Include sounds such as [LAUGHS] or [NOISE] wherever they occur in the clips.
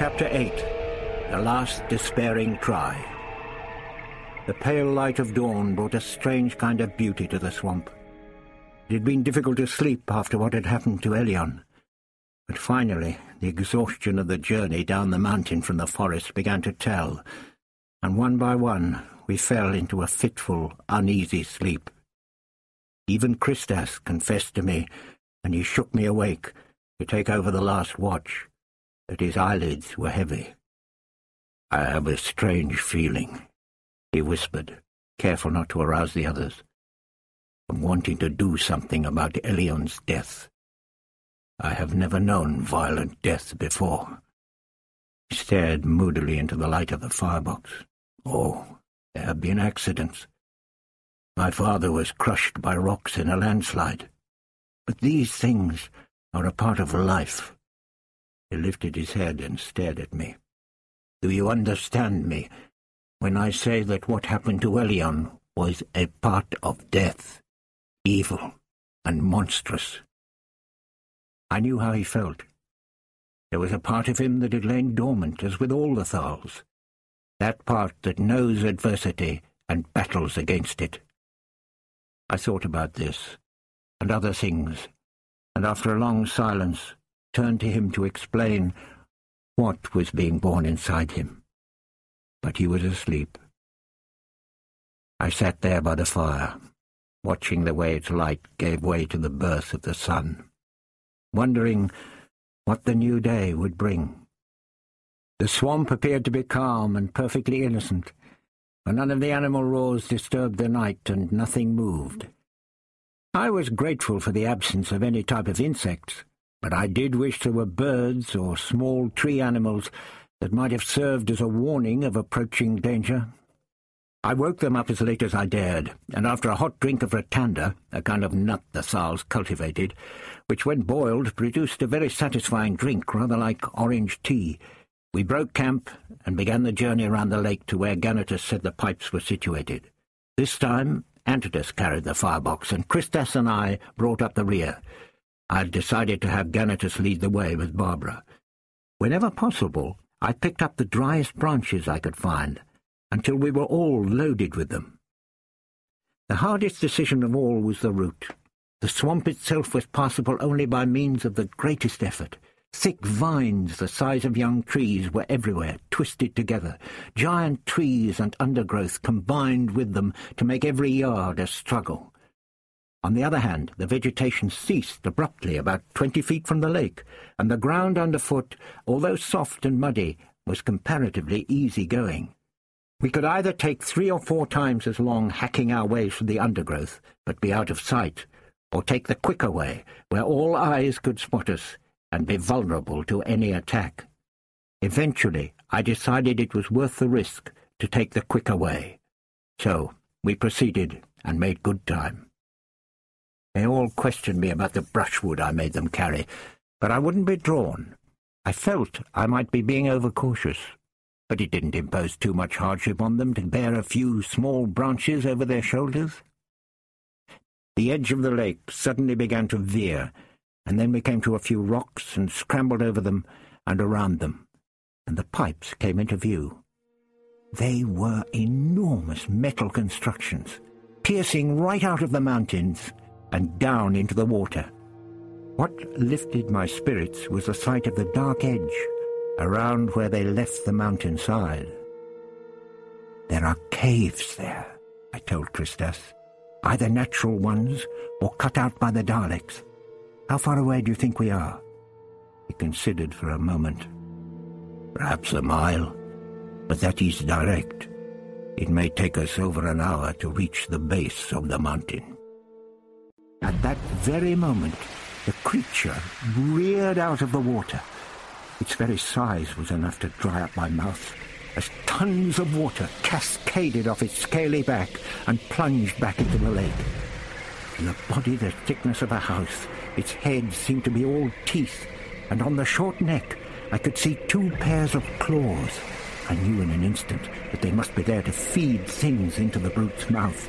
Chapter 8 The Last Despairing Cry The pale light of dawn brought a strange kind of beauty to the swamp. It had been difficult to sleep after what had happened to Elyon. But finally, the exhaustion of the journey down the mountain from the forest began to tell, and one by one we fell into a fitful, uneasy sleep. Even Kristas confessed to me, and he shook me awake to take over the last watch that his eyelids were heavy. I have a strange feeling, he whispered, careful not to arouse the others. I'm wanting to do something about Elyon's death. I have never known violent death before. He stared moodily into the light of the firebox. Oh, there have been accidents. My father was crushed by rocks in a landslide. But these things are a part of life. He lifted his head and stared at me. Do you understand me when I say that what happened to Elyon was a part of death, evil and monstrous? I knew how he felt. There was a part of him that had lain dormant, as with all the Thals. That part that knows adversity and battles against it. I thought about this, and other things, and after a long silence turned to him to explain what was being born inside him. But he was asleep. I sat there by the fire, watching the way its light gave way to the birth of the sun, wondering what the new day would bring. The swamp appeared to be calm and perfectly innocent, for none of the animal roars disturbed the night and nothing moved. I was grateful for the absence of any type of insects, but I did wish there were birds or small tree animals that might have served as a warning of approaching danger. I woke them up as late as I dared, and after a hot drink of ratanda, a kind of nut the Thals cultivated, which when boiled produced a very satisfying drink rather like orange tea, we broke camp and began the journey around the lake to where Ganatus said the pipes were situated. This time Antodus carried the firebox, and Kristas and I brought up the rear, I'd decided to have Ganatus lead the way with Barbara. Whenever possible, I picked up the driest branches I could find, until we were all loaded with them. The hardest decision of all was the route. The swamp itself was passable only by means of the greatest effort. Thick vines the size of young trees were everywhere, twisted together. Giant trees and undergrowth combined with them to make every yard a struggle. On the other hand, the vegetation ceased abruptly about twenty feet from the lake, and the ground underfoot, although soft and muddy, was comparatively easy going. We could either take three or four times as long hacking our way through the undergrowth, but be out of sight, or take the quicker way, where all eyes could spot us, and be vulnerable to any attack. Eventually, I decided it was worth the risk to take the quicker way. So we proceeded and made good time. They all questioned me about the brushwood I made them carry, but I wouldn't be drawn. I felt I might be being overcautious, but it didn't impose too much hardship on them to bear a few small branches over their shoulders. The edge of the lake suddenly began to veer, and then we came to a few rocks and scrambled over them and around them, and the pipes came into view. They were enormous metal constructions, piercing right out of the mountains and down into the water. What lifted my spirits was the sight of the dark edge around where they left the mountainside. There are caves there, I told Kristas, either natural ones or cut out by the Daleks. How far away do you think we are? He considered for a moment. Perhaps a mile, but that is direct. It may take us over an hour to reach the base of the mountain. At that very moment, the creature reared out of the water. Its very size was enough to dry up my mouth, as tons of water cascaded off its scaly back and plunged back into the lake. In the body the thickness of a house, its head seemed to be all teeth, and on the short neck I could see two pairs of claws. I knew in an instant that they must be there to feed things into the brute's mouth.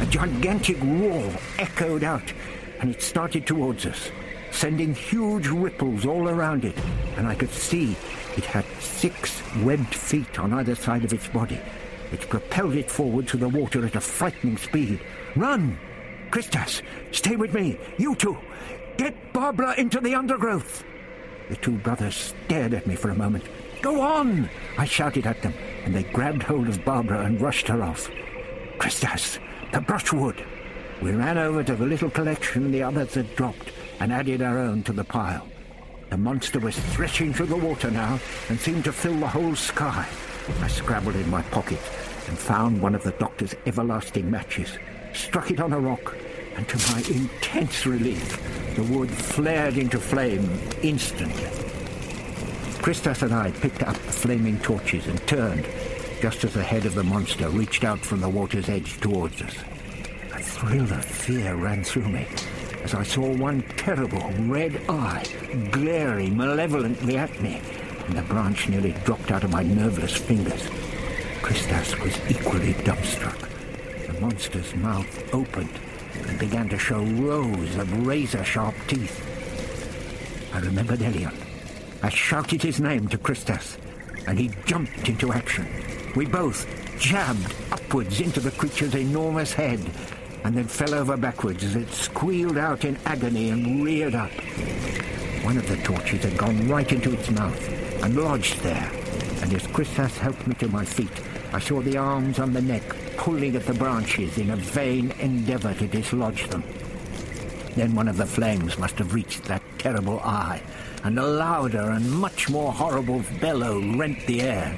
A gigantic roar echoed out, and it started towards us. sending huge ripples all around it, and I could see it had six webbed feet on either side of its body, which propelled it forward to the water at a frightening speed. Run! Kristas, stay with me. You two, get Barbara into the undergrowth. The two brothers stared at me for a moment. Go on! I shouted at them, and they grabbed hold of Barbara and rushed her off. Kristas, the brushwood! We ran over to the little collection the others had dropped and added our own to the pile. The monster was threshing through the water now and seemed to fill the whole sky. I scrabbled in my pocket and found one of the doctor's everlasting matches, struck it on a rock, and to my intense relief, the wood flared into flame instantly. Kristas and I picked up the flaming torches and turned, just as the head of the monster reached out from the water's edge towards us. A thrill of fear ran through me as I saw one terrible red eye glaring malevolently at me, and the branch nearly dropped out of my nerveless fingers. Kristas was equally dumbstruck. The monster's mouth opened and began to show rows of razor-sharp teeth. I remembered Elyon. I shouted his name to Kristas, and he jumped into action. We both jabbed upwards into the creature's enormous head, and then fell over backwards as it squealed out in agony and reared up. One of the torches had gone right into its mouth and lodged there, and as Kristas helped me to my feet, I saw the arms on the neck pulling at the branches in a vain endeavour to dislodge them. Then one of the flames must have reached that terrible eye, and a louder and much more horrible bellow rent the air,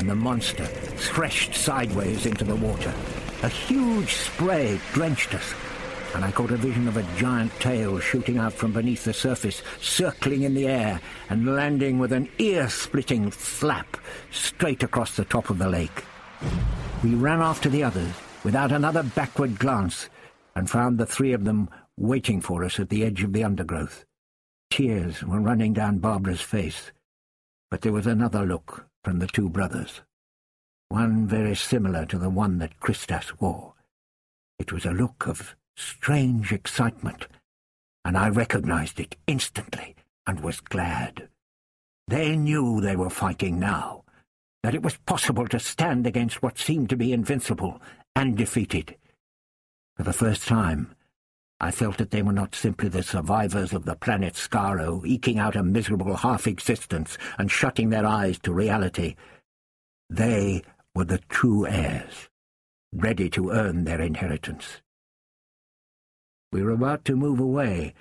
and the monster threshed sideways into the water. A huge spray drenched us, and I caught a vision of a giant tail shooting out from beneath the surface, circling in the air, and landing with an ear-splitting flap straight across the top of the lake. We ran after the others, without another backward glance, and found the three of them waiting for us at the edge of the undergrowth. Tears were running down Barbara's face, but there was another look from the two brothers one very similar to the one that Kristas wore. It was a look of strange excitement, and I recognized it instantly and was glad. They knew they were fighting now, that it was possible to stand against what seemed to be invincible and defeated. For the first time, I felt that they were not simply the survivors of the planet Skaro, eking out a miserable half-existence and shutting their eyes to reality. They were the true heirs, ready to earn their inheritance. We were about to move away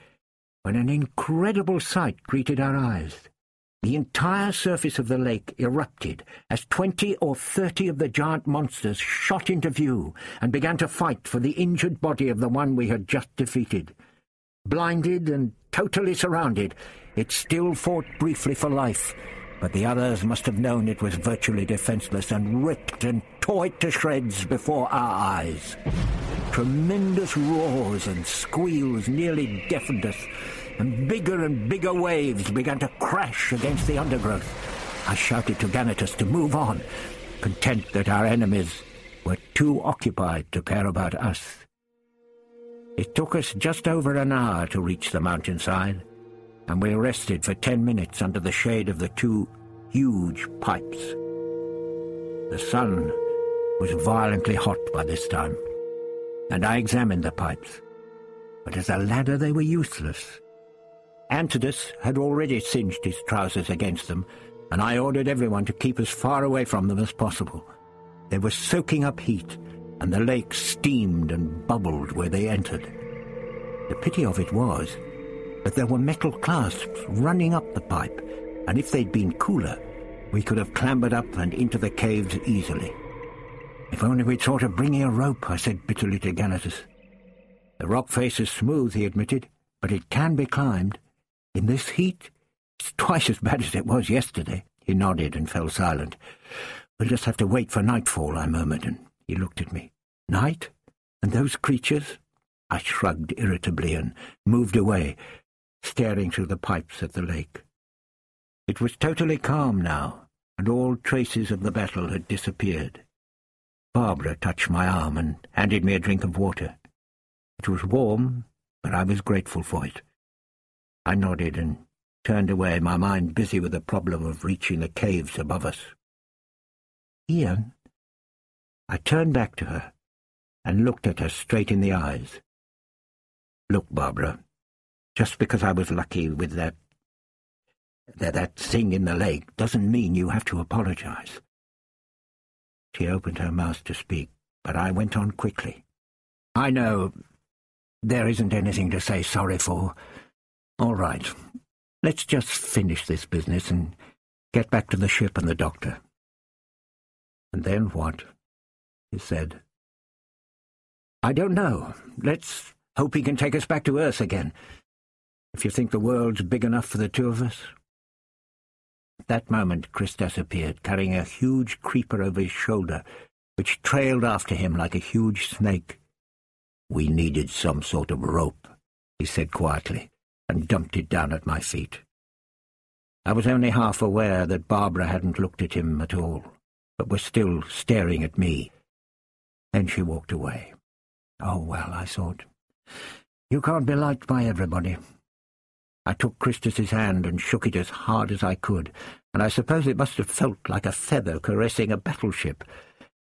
when an incredible sight greeted our eyes. The entire surface of the lake erupted as twenty or thirty of the giant monsters shot into view and began to fight for the injured body of the one we had just defeated. Blinded and totally surrounded, it still fought briefly for life, but the others must have known it was virtually defenseless and ripped and tore it to shreds before our eyes. Tremendous roars and squeals nearly deafened us, and bigger and bigger waves began to crash against the undergrowth. I shouted to Ganatus to move on, content that our enemies were too occupied to care about us. It took us just over an hour to reach the mountainside, and we rested for ten minutes under the shade of the two huge pipes. The sun was violently hot by this time, and I examined the pipes, but as a ladder they were useless. Antodus had already singed his trousers against them, and I ordered everyone to keep as far away from them as possible. They were soaking up heat, and the lake steamed and bubbled where they entered. The pity of it was that there were metal clasps running up the pipe, and if they'd been cooler, we could have clambered up and into the caves easily. If only we'd thought of bringing a rope, I said bitterly to Ganatus. The rock face is smooth, he admitted, but it can be climbed. In this heat, it's twice as bad as it was yesterday. He nodded and fell silent. We'll just have to wait for nightfall, I murmured, and he looked at me. Night? And those creatures? I shrugged irritably and moved away, staring through the pipes at the lake. It was totally calm now, and all traces of the battle had disappeared. Barbara touched my arm and handed me a drink of water. It was warm, but I was grateful for it. I nodded and turned away, my mind busy with the problem of reaching the caves above us. Ian, I turned back to her and looked at her straight in the eyes. Look, Barbara, just because I was lucky with that, that, that thing in the lake doesn't mean you have to apologize. She opened her mouth to speak, but I went on quickly. I know there isn't anything to say sorry for. All right, let's just finish this business and get back to the ship and the doctor. And then what? he said. I don't know. Let's hope he can take us back to Earth again. If you think the world's big enough for the two of us. At that moment Kristas appeared, carrying a huge creeper over his shoulder, which trailed after him like a huge snake. We needed some sort of rope, he said quietly, and dumped it down at my feet. I was only half aware that Barbara hadn't looked at him at all, but was still staring at me. Then she walked away. Oh, well, I thought. You can't be liked by everybody. I took Kristas's hand and shook it as hard as I could, and I suppose it must have felt like a feather caressing a battleship.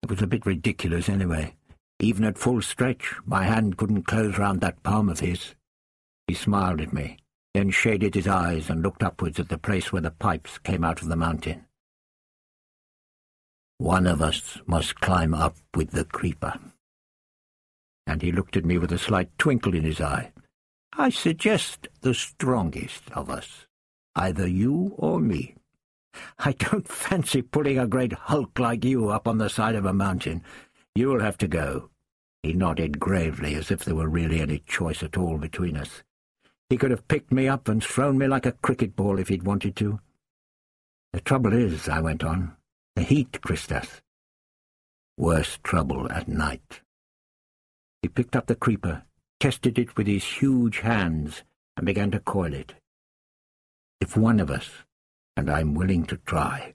It was a bit ridiculous anyway. Even at full stretch, my hand couldn't close round that palm of his. He smiled at me, then shaded his eyes and looked upwards at the place where the pipes came out of the mountain. One of us must climb up with the creeper. And he looked at me with a slight twinkle in his eye. I suggest the strongest of us, either you or me. I don't [LAUGHS] fancy pulling a great hulk like you up on the side of a mountain. You'll have to go. He nodded gravely, as if there were really any choice at all between us. He could have picked me up and thrown me like a cricket ball if he'd wanted to. The trouble is, I went on, the heat, Kristas. Worse trouble at night. He picked up the creeper, tested it with his huge hands, and began to coil it. If one of us, and I'm willing to try,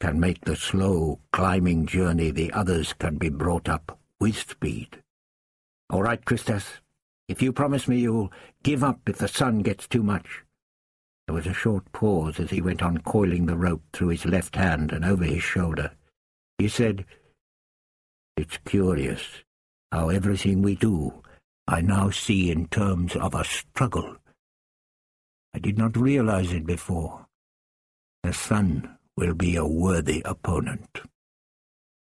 can make the slow climbing journey the others can be brought up with speed. All right, Kristas, if you promise me you'll give up if the sun gets too much. There was a short pause as he went on coiling the rope through his left hand and over his shoulder. He said, It's curious how everything we do I now see in terms of a struggle. I did not realize it before. The sun will be a worthy opponent.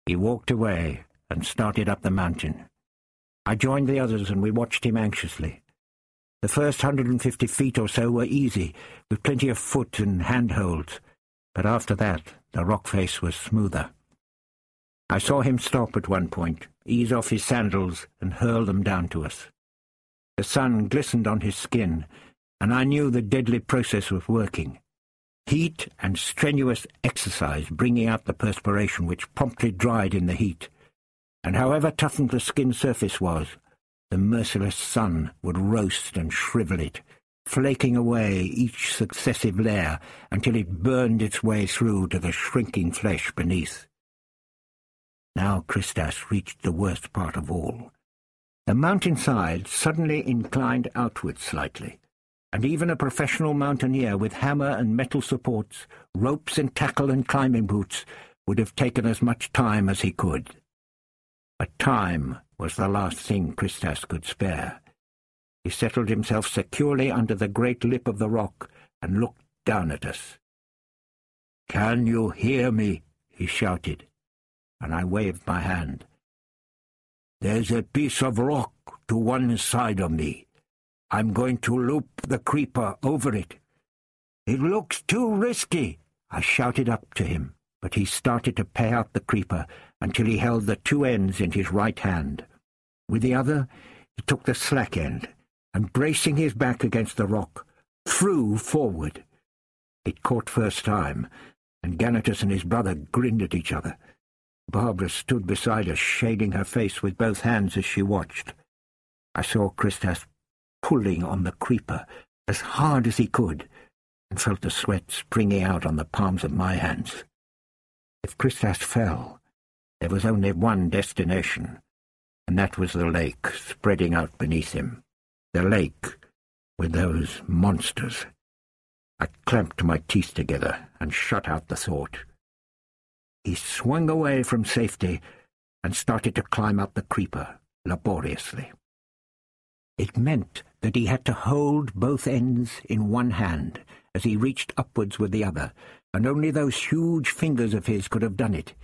He walked away and started up the mountain. I joined the others and we watched him anxiously. The first hundred and fifty feet or so were easy, with plenty of foot and handholds, but after that the rock face was smoother. I saw him stop at one point, ease off his sandals, and hurl them down to us. The sun glistened on his skin, and I knew the deadly process was working. Heat and strenuous exercise bringing out the perspiration which promptly dried in the heat, and however toughened the skin surface was, the merciless sun would roast and shrivel it, flaking away each successive layer until it burned its way through to the shrinking flesh beneath. Now Kristas reached the worst part of all. The mountainside suddenly inclined outward slightly, and even a professional mountaineer with hammer and metal supports, ropes and tackle and climbing boots would have taken as much time as he could. But time was the last thing Kristas could spare. He settled himself securely under the great lip of the rock and looked down at us. "'Can you hear me?' he shouted and I waved my hand. There's a piece of rock to one side of me. I'm going to loop the creeper over it. It looks too risky, I shouted up to him, but he started to pay out the creeper until he held the two ends in his right hand. With the other, he took the slack end, and bracing his back against the rock, threw forward. It caught first time, and Ganatus and his brother grinned at each other. Barbara stood beside us, shading her face with both hands as she watched. I saw Kristas pulling on the creeper as hard as he could, and felt the sweat springing out on the palms of my hands. If Kristas fell, there was only one destination, and that was the lake spreading out beneath him. The lake with those monsters. I clamped my teeth together and shut out the thought. He swung away from safety and started to climb up the creeper laboriously. It meant that he had to hold both ends in one hand as he reached upwards with the other, and only those huge fingers of his could have done it.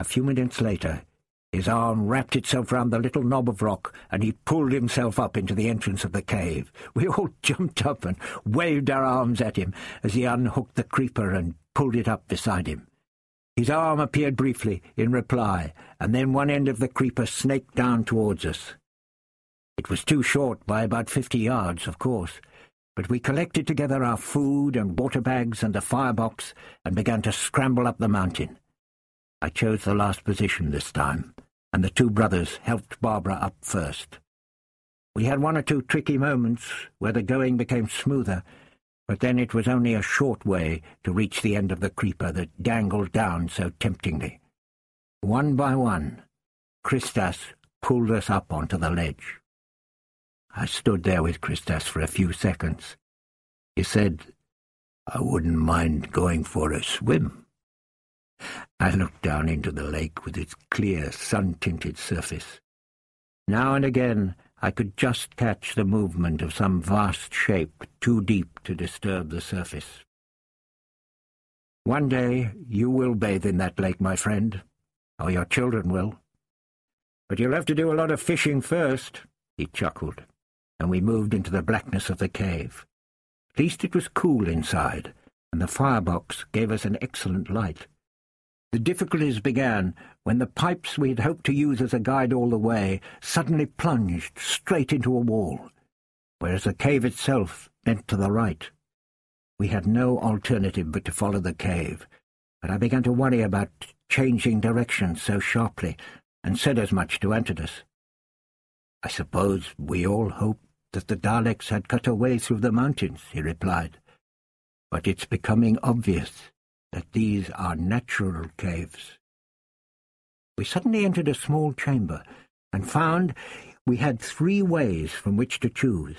A few minutes later, his arm wrapped itself round the little knob of rock, and he pulled himself up into the entrance of the cave. We all [LAUGHS] jumped up and waved our arms at him as he unhooked the creeper and pulled it up beside him. His arm appeared briefly in reply, and then one end of the creeper snaked down towards us. It was too short by about fifty yards, of course, but we collected together our food and water bags and the firebox and began to scramble up the mountain. I chose the last position this time, and the two brothers helped Barbara up first. We had one or two tricky moments where the going became smoother, but then it was only a short way to reach the end of the creeper that dangled down so temptingly. One by one, Kristas pulled us up onto the ledge. I stood there with Kristas for a few seconds. He said, I wouldn't mind going for a swim. I looked down into the lake with its clear, sun-tinted surface. Now and again I could just catch the movement of some vast shape too deep to disturb the surface. One day you will bathe in that lake, my friend, or your children will. But you'll have to do a lot of fishing first, he chuckled, and we moved into the blackness of the cave. At least it was cool inside, and the firebox gave us an excellent light. The difficulties began when the pipes we had hoped to use as a guide all the way suddenly plunged straight into a wall, whereas the cave itself bent to the right. We had no alternative but to follow the cave, but I began to worry about changing direction so sharply, and said as much to Antodus. I suppose we all hoped that the Daleks had cut a way through the mountains, he replied. But it's becoming obvious that these are natural caves. We suddenly entered a small chamber and found we had three ways from which to choose.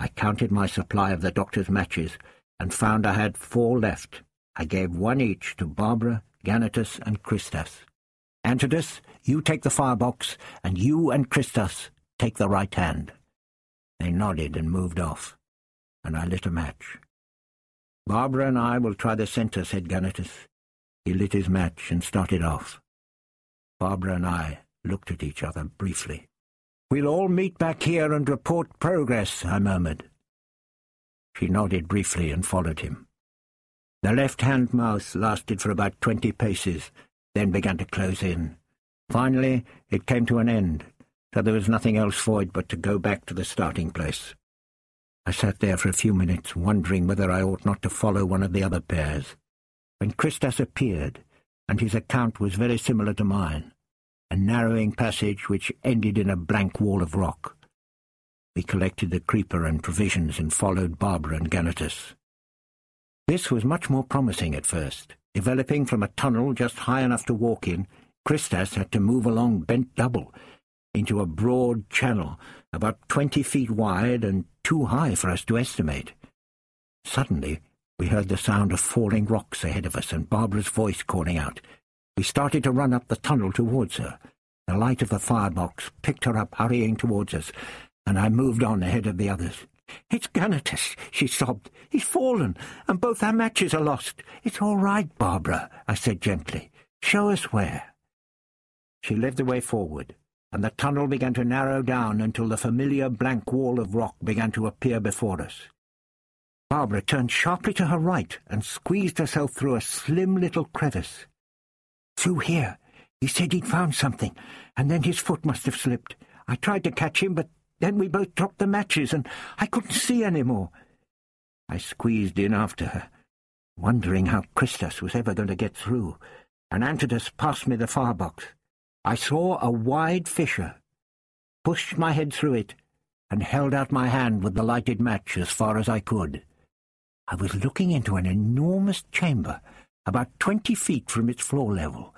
I counted my supply of the doctor's matches and found I had four left. I gave one each to Barbara, Ganatus, and Kristas. Antodus, you take the firebox, and you and Kristas take the right hand. They nodded and moved off, and I lit a match. Barbara and I will try the centre, said Ganatus. He lit his match and started off. Barbara and I looked at each other briefly. We'll all meet back here and report progress, I murmured. She nodded briefly and followed him. The left-hand mouth lasted for about twenty paces, then began to close in. Finally, it came to an end, so there was nothing else for it but to go back to the starting place. I sat there for a few minutes, wondering whether I ought not to follow one of the other pairs, when Kristas appeared, and his account was very similar to mine, a narrowing passage which ended in a blank wall of rock. We collected the creeper and provisions and followed Barbara and Ganatus. This was much more promising at first. Developing from a tunnel just high enough to walk in, Kristas had to move along bent double, into a broad channel about twenty feet wide and too high for us to estimate. Suddenly, we heard the sound of falling rocks ahead of us and Barbara's voice calling out. We started to run up the tunnel towards her. The light of the firebox picked her up, hurrying towards us, and I moved on ahead of the others. It's Ganatus, she sobbed. He's fallen, and both our matches are lost. It's all right, Barbara, I said gently. Show us where. She led the way forward and the tunnel began to narrow down until the familiar blank wall of rock began to appear before us. Barbara turned sharply to her right and squeezed herself through a slim little crevice. Through here. He said he'd found something, and then his foot must have slipped. I tried to catch him, but then we both dropped the matches, and I couldn't see any more. I squeezed in after her, wondering how Kristas was ever going to get through, and Antodus passed me the firebox. I saw a wide fissure, pushed my head through it, and held out my hand with the lighted match as far as I could. I was looking into an enormous chamber, about twenty feet from its floor level,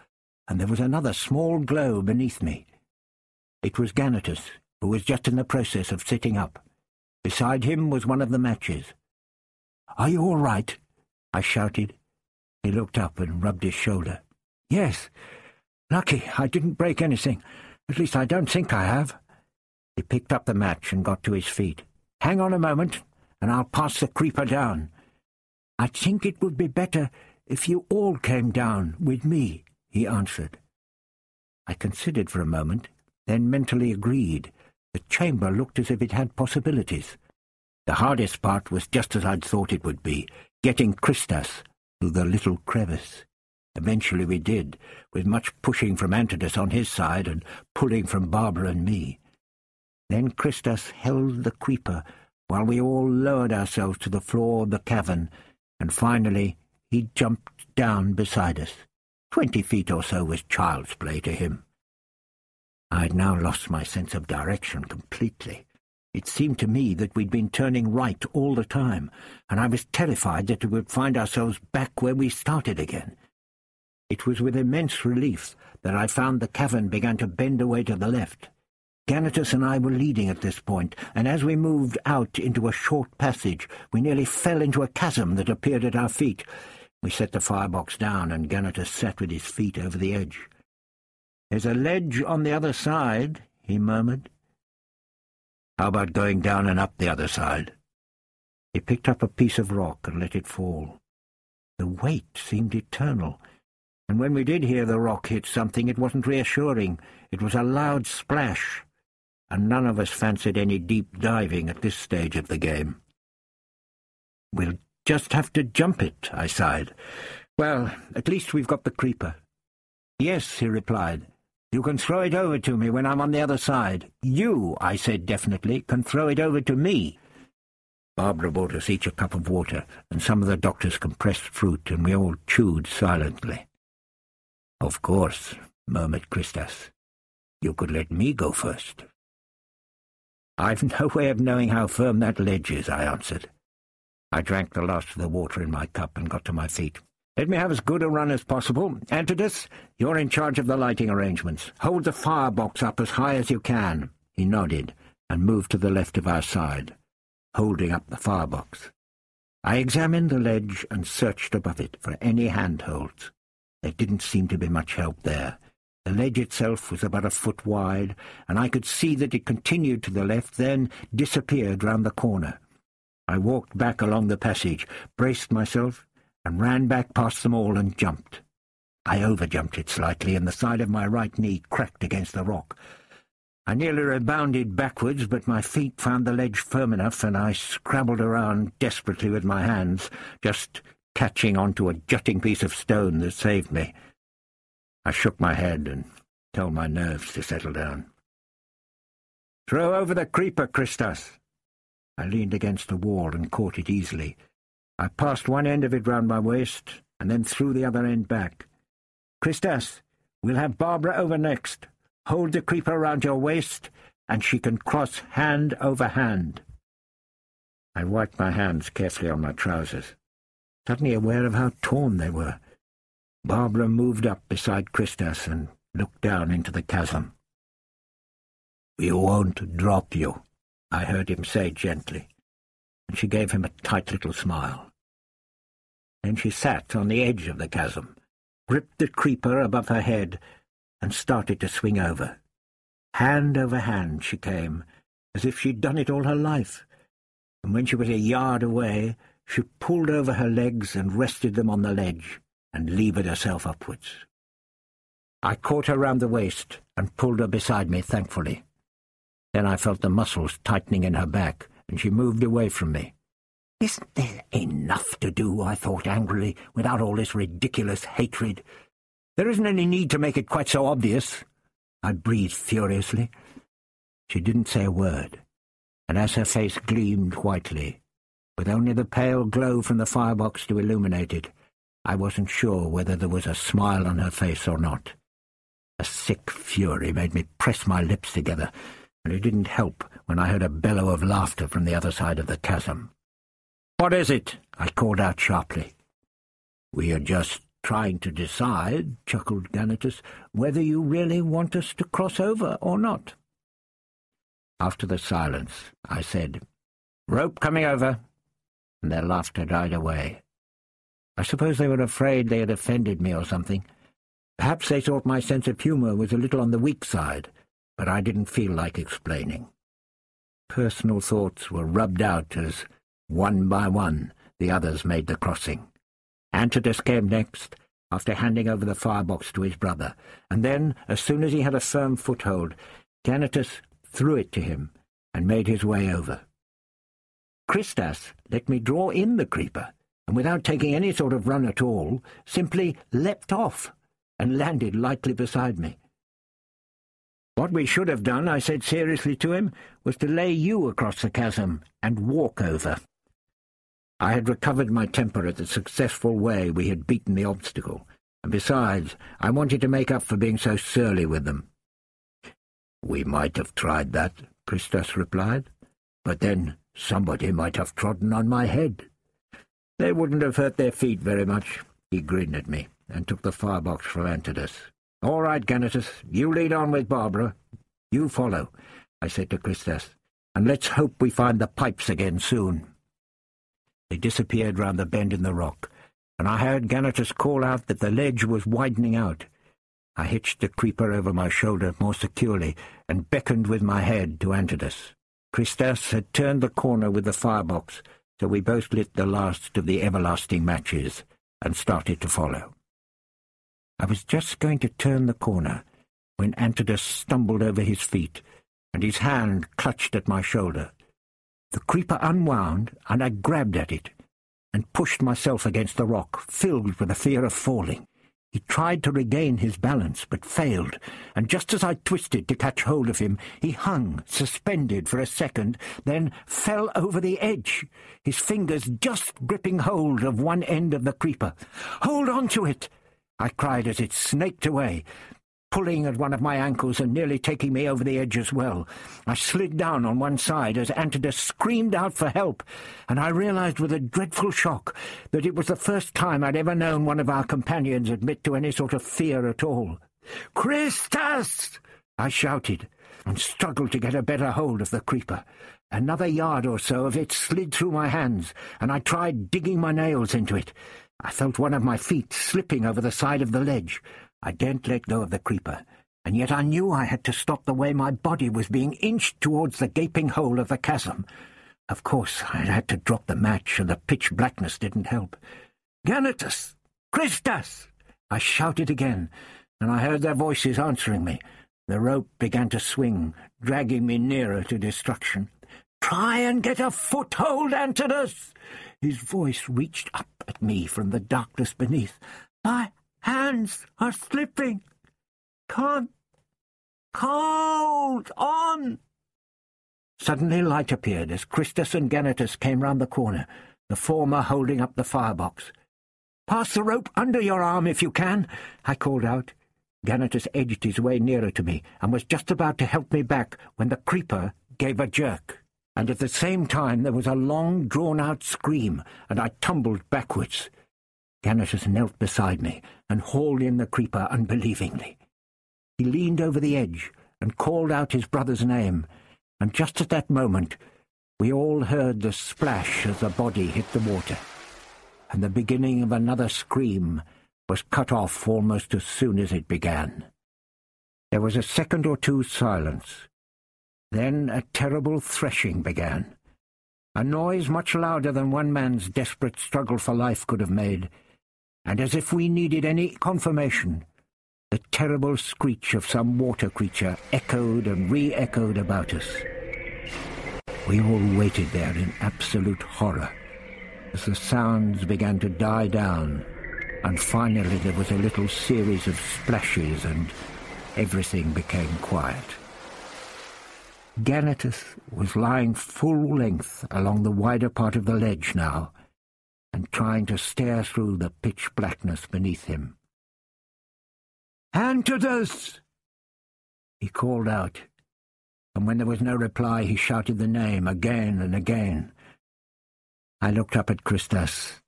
and there was another small glow beneath me. It was Ganatus, who was just in the process of sitting up. Beside him was one of the matches. "'Are you all right?' I shouted. He looked up and rubbed his shoulder. "'Yes. Lucky I didn't break anything. At least I don't think I have.' He picked up the match and got to his feet. "'Hang on a moment, and I'll pass the creeper down.' "'I think it would be better if you all came down with me,' he answered. I considered for a moment, then mentally agreed. The chamber looked as if it had possibilities. The hardest part was just as I'd thought it would be, getting Kristas through the little crevice. Eventually we did, with much pushing from Antodus on his side and pulling from Barbara and me. Then Kristas held the creeper while we all lowered ourselves to the floor of the cavern, and finally he jumped down beside us. Twenty feet or so was child's play to him. I had now lost my sense of direction completely. It seemed to me that we'd been turning right all the time, and I was terrified that we would find ourselves back where we started again. It was with immense relief that I found the cavern began to bend away to the left. Ganatus and I were leading at this point, and as we moved out into a short passage, we nearly fell into a chasm that appeared at our feet. We set the firebox down, and Ganatus sat with his feet over the edge. "'There's a ledge on the other side,' he murmured. "'How about going down and up the other side?' He picked up a piece of rock and let it fall. The weight seemed eternal, and when we did hear the rock hit something, it wasn't reassuring. It was a loud splash, and none of us fancied any deep diving at this stage of the game. We'll just have to jump it, I sighed. Well, at least we've got the creeper. Yes, he replied. You can throw it over to me when I'm on the other side. You, I said definitely, can throw it over to me. Barbara brought us each a cup of water and some of the doctor's compressed fruit, and we all chewed silently. Of course, murmured Kristas. You could let me go first. I've no way of knowing how firm that ledge is, I answered. I drank the last of the water in my cup and got to my feet. Let me have as good a run as possible. Antodus, you're in charge of the lighting arrangements. Hold the firebox up as high as you can. He nodded and moved to the left of our side, holding up the firebox. I examined the ledge and searched above it for any handholds. There didn't seem to be much help there. The ledge itself was about a foot wide, and I could see that it continued to the left, then disappeared round the corner. I walked back along the passage, braced myself, and ran back past them all and jumped. I overjumped it slightly, and the side of my right knee cracked against the rock. I nearly rebounded backwards, but my feet found the ledge firm enough, and I scrabbled around desperately with my hands, just catching onto a jutting piece of stone that saved me. I shook my head and told my nerves to settle down. Throw over the creeper, Kristas. I leaned against the wall and caught it easily. I passed one end of it round my waist and then threw the other end back. Kristas, we'll have Barbara over next. Hold the creeper round your waist, and she can cross hand over hand. I wiped my hands carefully on my trousers, suddenly aware of how torn they were. Barbara moved up beside Kristas and looked down into the chasm. We won't drop you, I heard him say gently, and she gave him a tight little smile. Then she sat on the edge of the chasm, gripped the creeper above her head, and started to swing over. Hand over hand she came, as if she'd done it all her life, and when she was a yard away, she pulled over her legs and rested them on the ledge and levered herself upwards. I caught her round the waist and pulled her beside me thankfully. Then I felt the muscles tightening in her back, and she moved away from me. Isn't there enough to do, I thought angrily, without all this ridiculous hatred? There isn't any need to make it quite so obvious. I breathed furiously. She didn't say a word, and as her face gleamed whitely, with only the pale glow from the firebox to illuminate it, I wasn't sure whether there was a smile on her face or not. A sick fury made me press my lips together, and it didn't help when I heard a bellow of laughter from the other side of the chasm. "'What is it?' I called out sharply. "'We are just trying to decide,' chuckled Ganatus, "'whether you really want us to cross over or not.' After the silence, I said, Rope coming over. And their laughter died away. I suppose they were afraid they had offended me or something. Perhaps they thought my sense of humour was a little on the weak side, but I didn't feel like explaining. Personal thoughts were rubbed out as, one by one, the others made the crossing. Antodus came next, after handing over the firebox to his brother, and then, as soon as he had a firm foothold, Ganatus threw it to him and made his way over. Kristas let me draw in the creeper, and without taking any sort of run at all, simply leapt off and landed lightly beside me. What we should have done, I said seriously to him, was to lay you across the chasm and walk over. I had recovered my temper at the successful way we had beaten the obstacle, and besides, I wanted to make up for being so surly with them. We might have tried that, Kristas replied, but then somebody might have trodden on my head. They wouldn't have hurt their feet very much. He grinned at me and took the firebox from Antodus. All right, Ganatus, you lead on with Barbara. You follow, I said to Kristas, and let's hope we find the pipes again soon. They disappeared round the bend in the rock, and I heard Ganatus call out that the ledge was widening out. I hitched the creeper over my shoulder more securely and beckoned with my head to Antodus. Kristas had turned the corner with the firebox, so we both lit the last of the everlasting matches and started to follow. I was just going to turn the corner when Antodus stumbled over his feet, and his hand clutched at my shoulder. The creeper unwound, and I grabbed at it, and pushed myself against the rock, filled with the fear of falling. He tried to regain his balance, but failed, and just as I twisted to catch hold of him, he hung, suspended for a second, then fell over the edge, his fingers just gripping hold of one end of the creeper. "'Hold on to it!' I cried as it snaked away, pulling at one of my ankles and nearly taking me over the edge as well. I slid down on one side as Antodus screamed out for help, and I realized with a dreadful shock that it was the first time I'd ever known one of our companions admit to any sort of fear at all. Kristas! I shouted, and struggled to get a better hold of the creeper. Another yard or so of it slid through my hands, and I tried digging my nails into it. I felt one of my feet slipping over the side of the ledge. I daren't let go of the creeper, and yet I knew I had to stop the way my body was being inched towards the gaping hole of the chasm. Of course, I had to drop the match, and the pitch blackness didn't help. Ganatus! Kristas! I shouted again, and I heard their voices answering me. The rope began to swing, dragging me nearer to destruction. Try and get a foothold, Antodus! His voice reached up at me from the darkness beneath. My hands are slipping. Can't. Hold on. Suddenly light appeared as Kristas and Ganatus came round the corner, the former holding up the firebox. Pass the rope under your arm if you can, I called out. Ganatus edged his way nearer to me and was just about to help me back when the creeper gave a jerk and at the same time there was a long, drawn-out scream, and I tumbled backwards. Ganatus knelt beside me and hauled in the creeper unbelievingly. He leaned over the edge and called out his brother's name, and just at that moment we all heard the splash as the body hit the water, and the beginning of another scream was cut off almost as soon as it began. There was a second or two's silence, then a terrible threshing began. A noise much louder than one man's desperate struggle for life could have made, and as if we needed any confirmation, the terrible screech of some water creature echoed and re-echoed about us. We all waited there in absolute horror as the sounds began to die down, and finally there was a little series of splashes and everything became quiet. Ganatus was lying full length along the wider part of the ledge now, and trying to stare through the pitch blackness beneath him. Antodus! He called out, and when there was no reply he shouted the name again and again. I looked up at Kristas,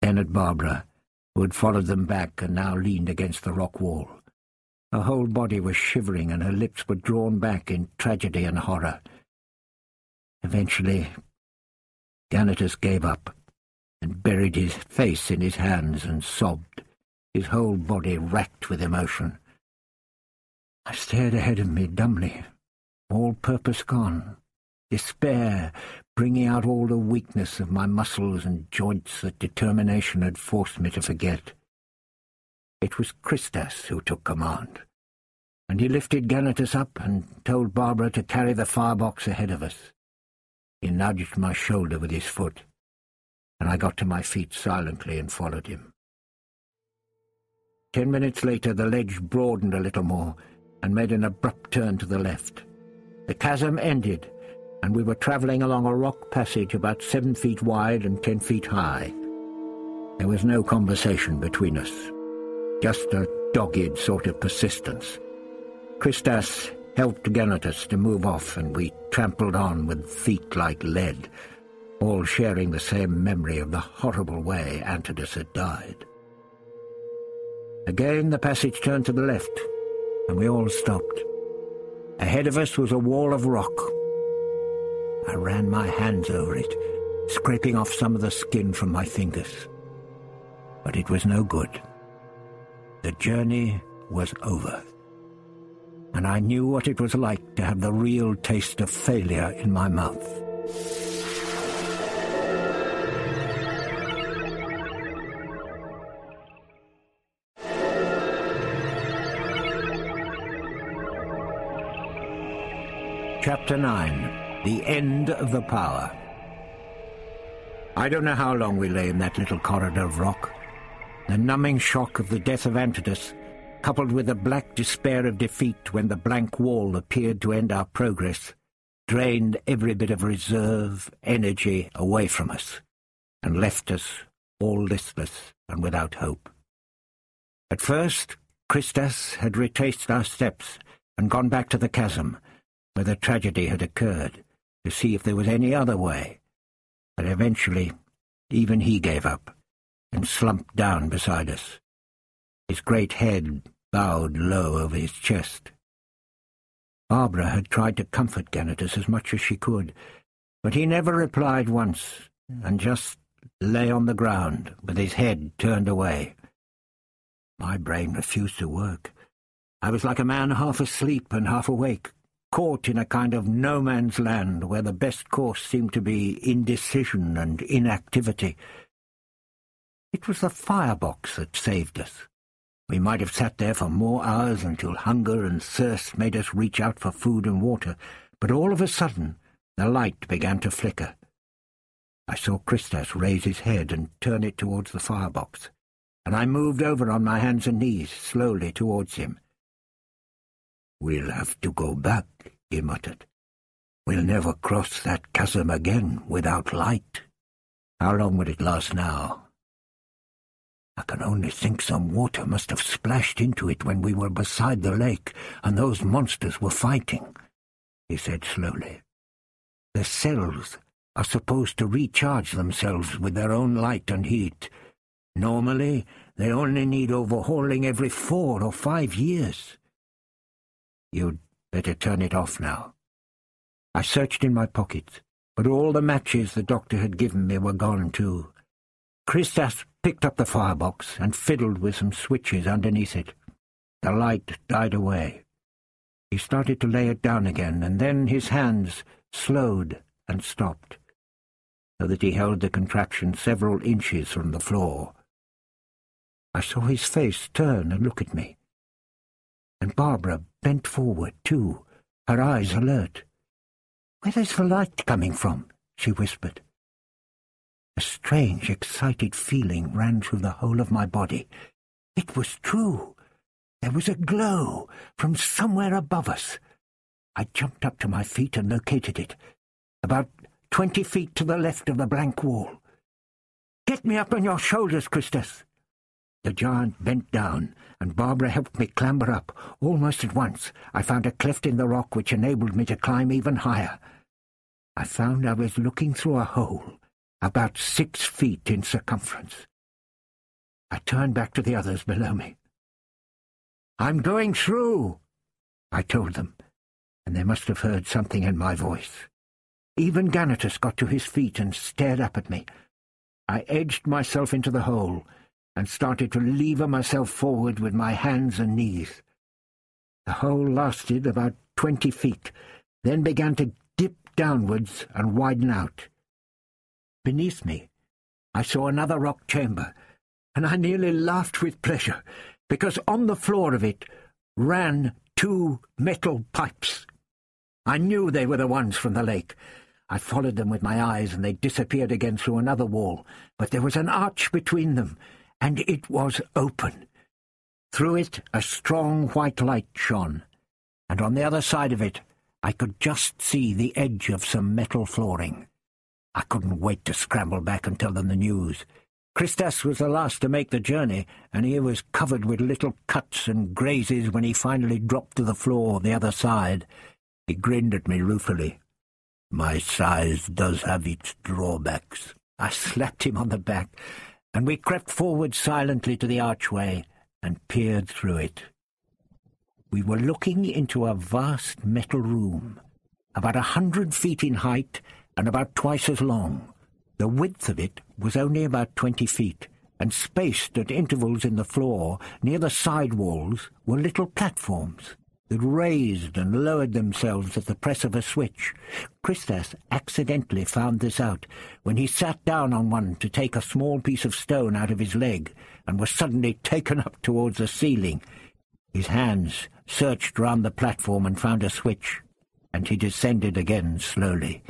then at Barbara, who had followed them back and now leaned against the rock wall. Her whole body was shivering and her lips were drawn back in tragedy and horror. Eventually, Ganatus gave up and buried his face in his hands and sobbed, his whole body racked with emotion. I stared ahead of me dumbly, all purpose gone, despair bringing out all the weakness of my muscles and joints that determination had forced me to forget. It was Kristas who took command, and he lifted Ganatus up and told Barbara to carry the firebox ahead of us. He nudged my shoulder with his foot, and I got to my feet silently and followed him. Ten minutes later the ledge broadened a little more and made an abrupt turn to the left. The chasm ended, and we were travelling along a rock passage about seven feet wide and ten feet high. There was no conversation between us, just a dogged sort of persistence. Kristas helped Ganatus to move off, and we trampled on with feet like lead, all sharing the same memory of the horrible way Antodus had died. Again the passage turned to the left, and we all stopped. Ahead of us was a wall of rock. I ran my hands over it, scraping off some of the skin from my fingers. But it was no good. The journey was over. And I knew what it was like to have the real taste of failure in my mouth. Chapter 9 The End of the Power I don't know how long we lay in that little corridor of rock. The numbing shock of the death of Antodus, coupled with the black despair of defeat when the blank wall appeared to end our progress, drained every bit of reserve, energy away from us, and left us all listless and without hope. At first, Kristas had retraced our steps and gone back to the chasm, where the tragedy had occurred, to see if there was any other way. But eventually, even he gave up and slumped down beside us, his great head bowed low over his chest. Barbara had tried to comfort Ganatus as much as she could, but he never replied once, and just lay on the ground with his head turned away. My brain refused to work. I was like a man half asleep and half awake, caught in a kind of no-man's land where the best course seemed to be indecision and inactivity. It was the firebox that saved us. We might have sat there for more hours until hunger and thirst made us reach out for food and water, but all of a sudden the light began to flicker. I saw Kristas raise his head and turn it towards the firebox, and I moved over on my hands and knees slowly towards him. We'll have to go back, he muttered. We'll never cross that chasm again without light. How long would it last now? I can only think some water must have splashed into it when we were beside the lake and those monsters were fighting, he said slowly. The cells are supposed to recharge themselves with their own light and heat. Normally, they only need overhauling every four or five years. You'd better turn it off now. I searched in my pockets, but all the matches the doctor had given me were gone too. Kristas picked up the firebox and fiddled with some switches underneath it. The light died away. He started to lay it down again, and then his hands slowed and stopped, so that he held the contraption several inches from the floor. I saw his face turn and look at me and Barbara bent forward, too, her eyes alert. Where is the light coming from? she whispered. A strange, excited feeling ran through the whole of my body. It was true. There was a glow from somewhere above us. I jumped up to my feet and located it, about twenty feet to the left of the blank wall. Get me up on your shoulders, Kristas. The giant bent down, and Barbara helped me clamber up. Almost at once, I found a cleft in the rock which enabled me to climb even higher. I found I was looking through a hole, about six feet in circumference. I turned back to the others below me. I'm going through, I told them, and they must have heard something in my voice. Even Ganatus got to his feet and stared up at me. I edged myself into the hole and started to lever myself forward with my hands and knees. The hole lasted about twenty feet, then began to dip downwards and widen out. Beneath me, I saw another rock chamber, and I nearly laughed with pleasure, because on the floor of it ran two metal pipes. I knew they were the ones from the lake. I followed them with my eyes, and they disappeared again through another wall, but there was an arch between them, and it was open. Through it a strong white light shone, and on the other side of it I could just see the edge of some metal flooring. I couldn't wait to scramble back and tell them the news. Kristas was the last to make the journey, and he was covered with little cuts and grazes when he finally dropped to the floor on the other side. He grinned at me ruefully. My size does have its drawbacks. I slapped him on the back, and we crept forward silently to the archway and peered through it. We were looking into a vast metal room, about a hundred feet in height and about twice as long. The width of it was only about twenty feet, and spaced at intervals in the floor near the side walls were little platforms that raised and lowered themselves at the press of a switch. Kristas accidentally found this out when he sat down on one to take a small piece of stone out of his leg and was suddenly taken up towards the ceiling. His hands searched round the platform and found a switch, and he descended again slowly.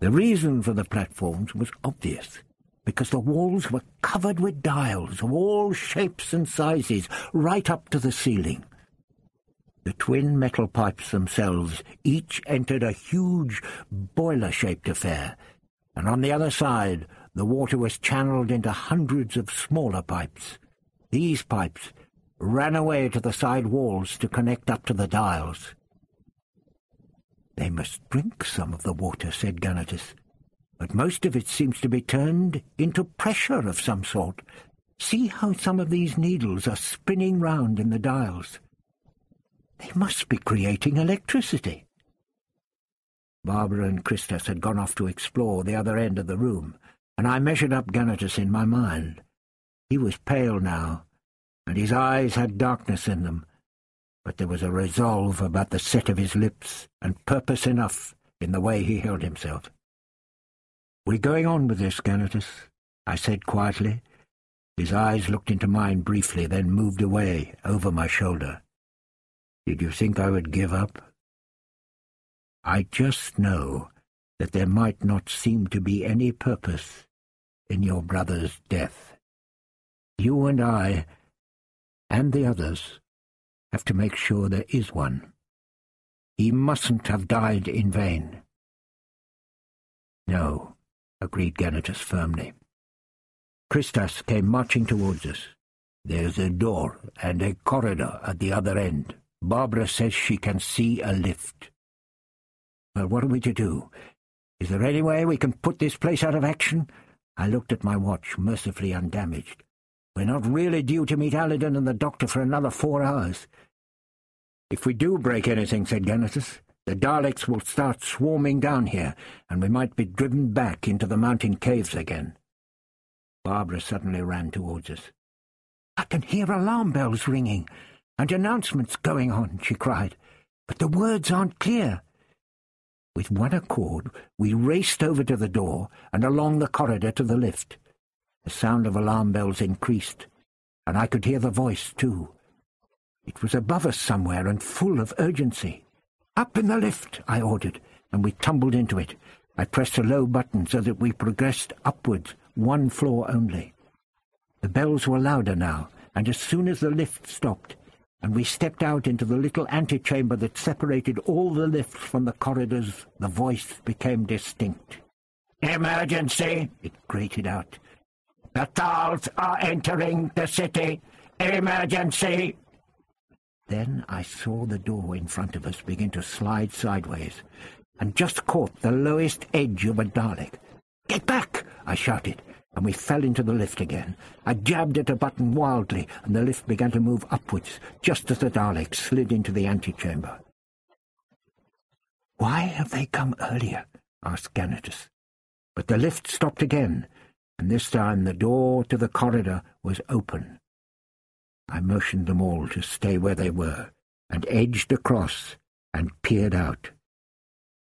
The reason for the platforms was obvious, because the walls were covered with dials of all shapes and sizes, right up to the ceiling. The twin metal pipes themselves each entered a huge boiler-shaped affair, and on the other side the water was channeled into hundreds of smaller pipes. These pipes ran away to the side walls to connect up to the dials. They must drink some of the water, said Ganatus, but most of it seems to be turned into pressure of some sort. See how some of these needles are spinning round in the dials. They must be creating electricity. Barbara and Kristas had gone off to explore the other end of the room, and I measured up Ganatus in my mind. He was pale now, and his eyes had darkness in them, but there was a resolve about the set of his lips, and purpose enough in the way he held himself. We're going on with this, Ganatus, I said quietly. His eyes looked into mine briefly, then moved away, over my shoulder. Did you think I would give up? I just know that there might not seem to be any purpose in your brother's death. You and I, and the others, have to make sure there is one. He mustn't have died in vain. No, agreed Ganatus firmly. Kristas came marching towards us. There's a door and a corridor at the other end. Barbara says she can see a lift. Well, what are we to do? Is there any way we can put this place out of action? I looked at my watch, mercifully undamaged. We're not really due to meet Alydon and the doctor for another four hours. If we do break anything, said Ganatus, the Daleks will start swarming down here, and we might be driven back into the mountain caves again. Barbara suddenly ran towards us. I can hear alarm bells ringing, and announcements going on, she cried, but the words aren't clear. With one accord, we raced over to the door and along the corridor to the lift. The sound of alarm bells increased, and I could hear the voice, too. It was above us somewhere and full of urgency. Up in the lift, I ordered, and we tumbled into it. I pressed a low button so that we progressed upwards, one floor only. The bells were louder now, and as soon as the lift stopped, and we stepped out into the little antechamber that separated all the lifts from the corridors, the voice became distinct. Emergency! it grated out. The Thals are entering the city! Emergency! Then I saw the door in front of us begin to slide sideways, and just caught the lowest edge of a Dalek. Get back! I shouted, and we fell into the lift again. I jabbed at a button wildly, and the lift began to move upwards, just as the Dalek slid into the antechamber. Why have they come earlier? asked Ganatus. But the lift stopped again, and this time the door to the corridor was open. I motioned them all to stay where they were, and edged across and peered out.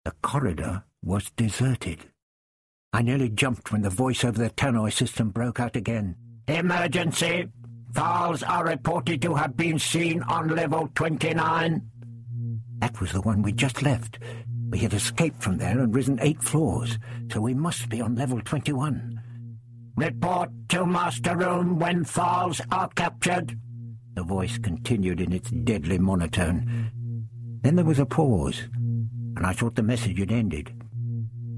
The corridor was deserted. I nearly jumped when the voice over the tannoy system broke out again. Emergency! Thals are reported to have been seen on level 29. That was the one we just left. We had escaped from there and risen eight floors, so we must be on level 21. Report to Master Room when Thals are captured. The voice continued in its deadly monotone. Then there was a pause, and I thought the message had ended.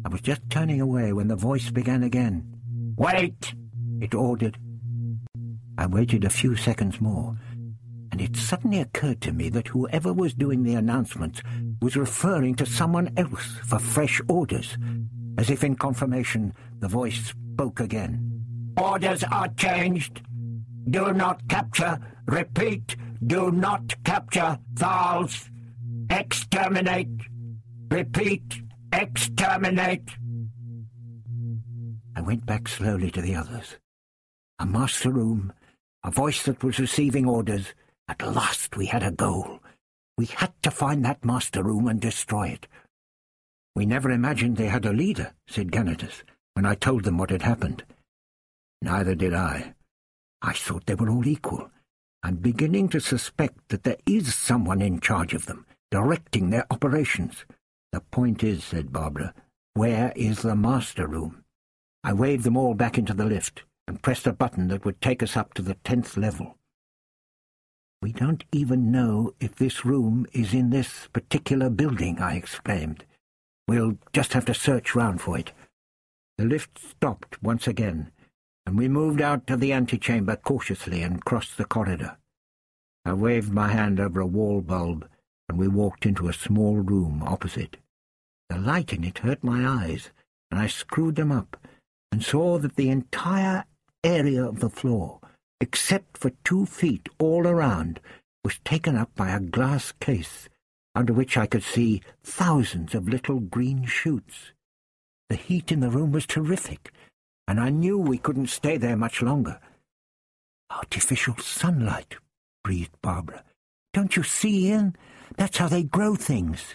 I was just turning away when the voice began again. Wait! It ordered. I waited a few seconds more, and it suddenly occurred to me that whoever was doing the announcements was referring to someone else for fresh orders. As if in confirmation, the voice spoke again. Orders are changed. Do not capture. Repeat, do not capture Thals. Exterminate. Repeat, exterminate. I went back slowly to the others. A master room, a voice that was receiving orders. At last we had a goal. We had to find that master room and destroy it. We never imagined they had a leader, said Ganatus, when I told them what had happened. Neither did I. I thought they were all equal. I'm beginning to suspect that there is someone in charge of them, directing their operations. The point is, said Barbara, where is the master room? I waved them all back into the lift and pressed a button that would take us up to the tenth level. We don't even know if this room is in this particular building, I exclaimed. We'll just have to search round for it. The lift stopped once again, and we moved out of the antechamber cautiously and crossed the corridor. I waved my hand over a wall bulb, and we walked into a small room opposite. The light in it hurt my eyes, and I screwed them up, and saw that the entire area of the floor, except for two feet all around, was taken up by a glass case, under which I could see thousands of little green shoots. The heat in the room was terrific, and I knew we couldn't stay there much longer. Artificial sunlight, breathed Barbara. Don't you see, Ian? That's how they grow things.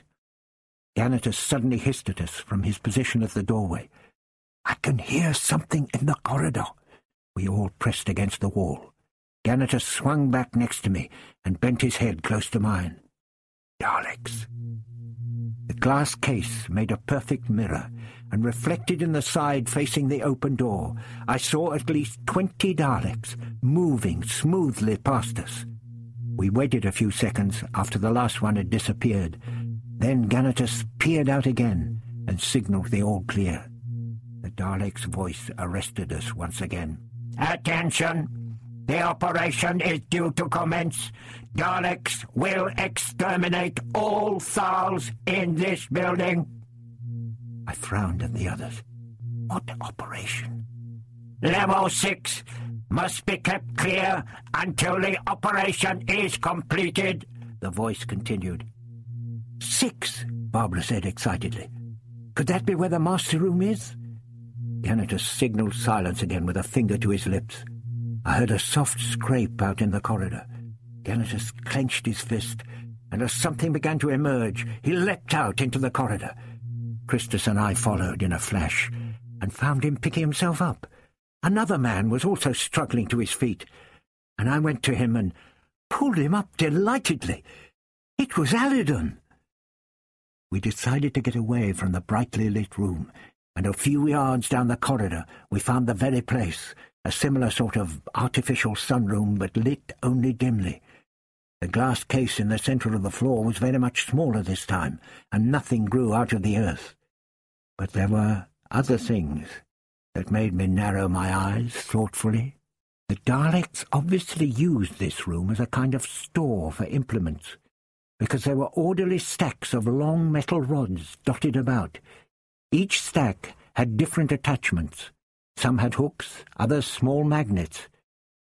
Ganatus suddenly hissed at us from his position at the doorway. I can hear something in the corridor. We all pressed against the wall. Ganatus swung back next to me and bent his head close to mine. Daleks. The glass case made a perfect mirror, and reflected in the side facing the open door, I saw at least twenty Daleks moving smoothly past us. We waited a few seconds after the last one had disappeared. Then Ganatus peered out again and signalled the all clear. The Dalek's voice arrested us once again. Attention! The operation is due to commence. Daleks will exterminate all Thals in this building. I frowned at the others. What operation? Level 6 must be kept clear until the operation is completed, the voice continued. Six, Barbara said excitedly. Could that be where the master room is? Ganatus signalled silence again with a finger to his lips. I heard a soft scrape out in the corridor. Ganatus clenched his fist, and as something began to emerge, he leapt out into the corridor. Kristas and I followed in a flash, and found him picking himself up. Another man was also struggling to his feet, and I went to him and pulled him up delightedly. It was Alydon. We decided to get away from the brightly lit room, and a few yards down the corridor we found the very place, a similar sort of artificial sunroom but lit only dimly. The glass case in the centre of the floor was very much smaller this time, and nothing grew out of the earth. But there were other things that made me narrow my eyes thoughtfully. The Daleks obviously used this room as a kind of store for implements, because there were orderly stacks of long metal rods dotted about. Each stack had different attachments. Some had hooks, others small magnets,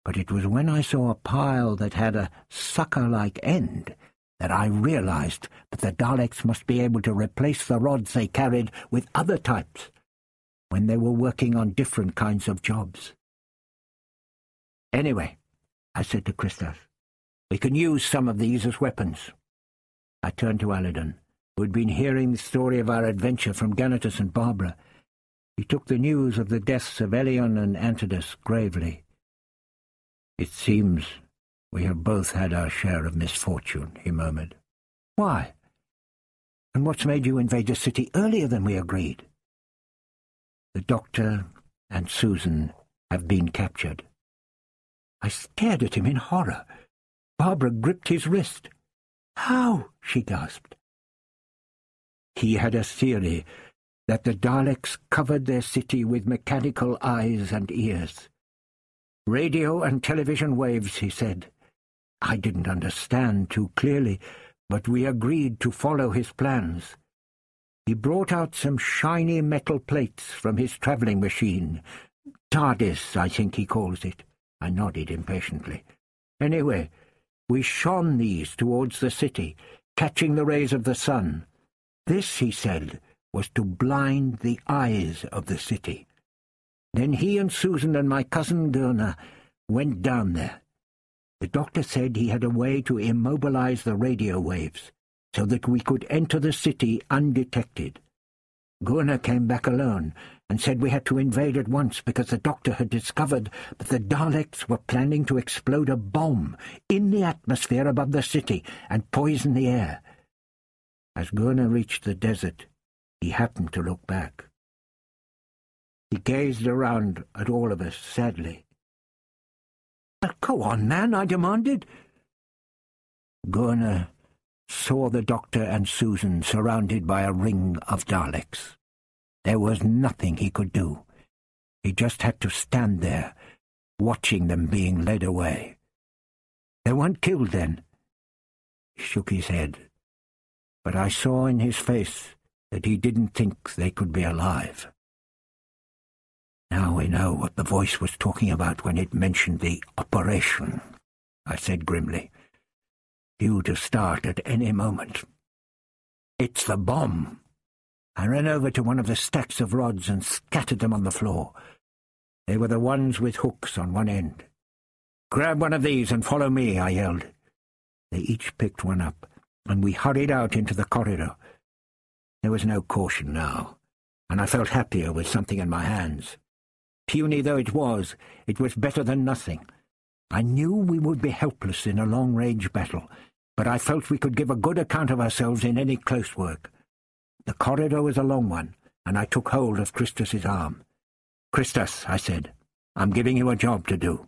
but it was when I saw a pile that had a sucker-like end that I realized that the Daleks must be able to replace the rods they carried with other types when they were working on different kinds of jobs. Anyway, I said to Kristas, we can use some of these as weapons. I turned to Alydon, who had been hearing the story of our adventure from Ganatus and Barbara. He took the news of the deaths of Elyon and Antodus gravely. It seems we have both had our share of misfortune, he murmured. Why? And what's made you invade the city earlier than we agreed? The doctor and Susan have been captured. I stared at him in horror. Barbara gripped his wrist. How? she gasped. He had a theory that the Daleks covered their city with mechanical eyes and ears. Radio and television waves, he said. I didn't understand too clearly, but we agreed to follow his plans. He brought out some shiny metal plates from his travelling machine. TARDIS, I think he calls it. I nodded impatiently. Anyway, we shone these towards the city, catching the rays of the sun. This, he said, was to blind the eyes of the city. Then he and Susan and my cousin Gurner went down there. The doctor said he had a way to immobilize the radio waves so that we could enter the city undetected. Gurner came back alone and said we had to invade at once because the doctor had discovered that the Daleks were planning to explode a bomb in the atmosphere above the city and poison the air. As Gurner reached the desert, he happened to look back. He gazed around at all of us sadly. Go on, man, I demanded. Gurner saw the doctor and Susan surrounded by a ring of Daleks. There was nothing he could do. He just had to stand there, watching them being led away. They weren't killed then. He shook his head, but I saw in his face that he didn't think they could be alive. Now we know what the voice was talking about when it mentioned the operation, I said grimly. Due to start at any moment. It's the bomb. I ran over to one of the stacks of rods and scattered them on the floor. They were the ones with hooks on one end. Grab one of these and follow me, I yelled. They each picked one up, and we hurried out into the corridor. There was no caution now, and I felt happier with something in my hands. Puny though it was, it was better than nothing. I knew we would be helpless in a long-range battle, but I felt we could give a good account of ourselves in any close work. The corridor was a long one, and I took hold of Kristas's arm. Kristas, I said, I'm giving you a job to do.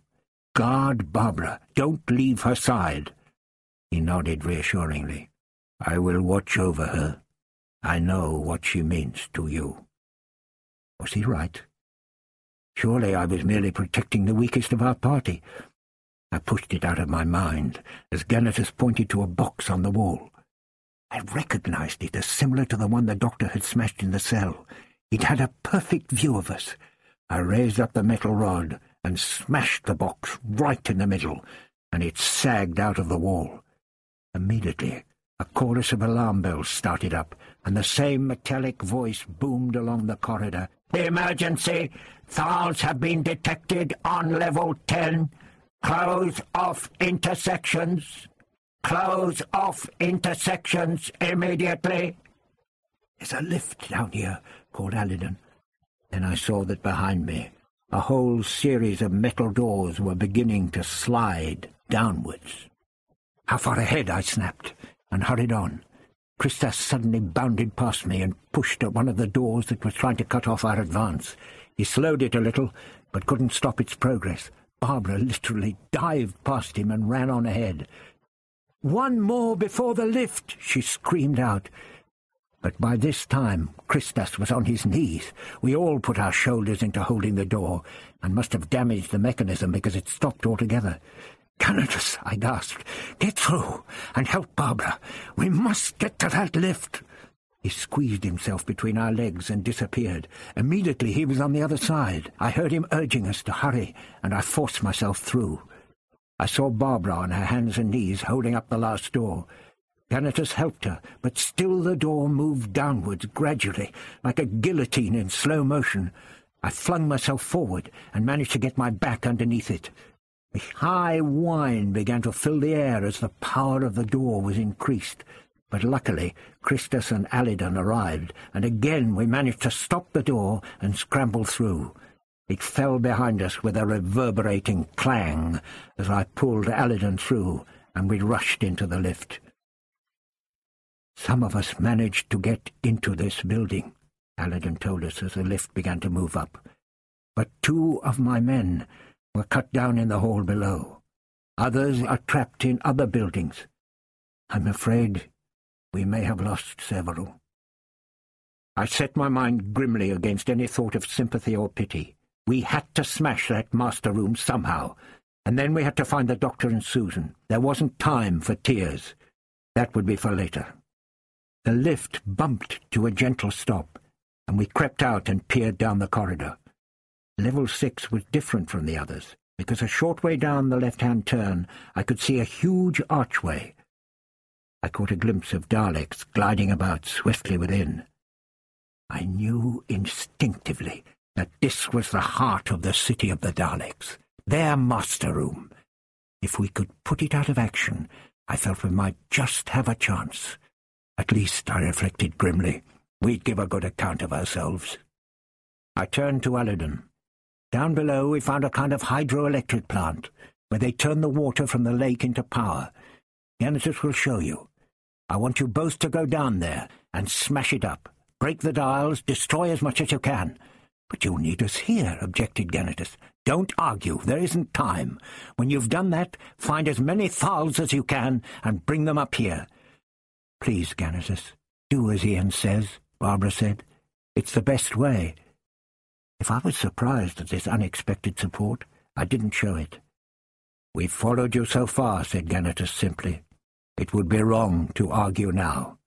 Guard Barbara. Don't leave her side. He nodded reassuringly. I will watch over her. I know what she means to you. Was he right? Surely I was merely protecting the weakest of our party. I pushed it out of my mind as Ganatus pointed to a box on the wall. I recognized it as similar to the one the doctor had smashed in the cell. It had a perfect view of us. I raised up the metal rod and smashed the box right in the middle, and it sagged out of the wall. Immediately, a chorus of alarm bells started up, and the same metallic voice boomed along the corridor. The emergency! Thals have been detected on level 10. Close off intersections. Close off intersections immediately. There's a lift down here, called Alydon. Then I saw that behind me a whole series of metal doors were beginning to slide downwards. How far ahead? I snapped, and hurried on. Kristas suddenly bounded past me and pushed at one of the doors that was trying to cut off our advance. He slowed it a little, but couldn't stop its progress. Barbara literally dived past him and ran on ahead. One more before the lift, she screamed out. But by this time, Kristas was on his knees. We all put our shoulders into holding the door, and must have damaged the mechanism because it stopped altogether. Ganatus, I gasped, get through and help Barbara. We must get to that lift. He squeezed himself between our legs and disappeared. Immediately he was on the other side. I heard him urging us to hurry, and I forced myself through. I saw Barbara on her hands and knees holding up the last door. Ganatus helped her, but still the door moved downwards gradually, like a guillotine in slow motion. I flung myself forward and managed to get my back underneath it. A high whine began to fill the air as the power of the door was increased. But luckily, Kristas and Alydon arrived, and again we managed to stop the door and scramble through. It fell behind us with a reverberating clang as I pulled Alydon through, and we rushed into the lift. Some of us managed to get into this building, Alydon told us as the lift began to move up. But two of my men were cut down in the hall below. Others are trapped in other buildings. I'm afraid we may have lost several. I set my mind grimly against any thought of sympathy or pity. We had to smash that master room somehow, and then we had to find the doctor and Susan. There wasn't time for tears. That would be for later. The lift bumped to a gentle stop, and we crept out and peered down the corridor. Level six was different from the others, because a short way down the left-hand turn I could see a huge archway. I caught a glimpse of Daleks gliding about swiftly within. I knew instinctively that this was the heart of the city of the Daleks, their master room. If we could put it out of action, I felt we might just have a chance. At least, I reflected grimly, we'd give a good account of ourselves. I turned to Alydon. Down below we found a kind of hydroelectric plant, where they turn the water from the lake into power. Ganatus will show you. I want you both to go down there and smash it up. Break the dials, destroy as much as you can. But you'll need us here, objected Ganatus. Don't argue. There isn't time. When you've done that, find as many Thals as you can and bring them up here. Please, Ganatus, do as Ian says, Barbara said. It's the best way. If I was surprised at this unexpected support, I didn't show it. We've followed you so far, said Ganatus simply. It would be wrong to argue now.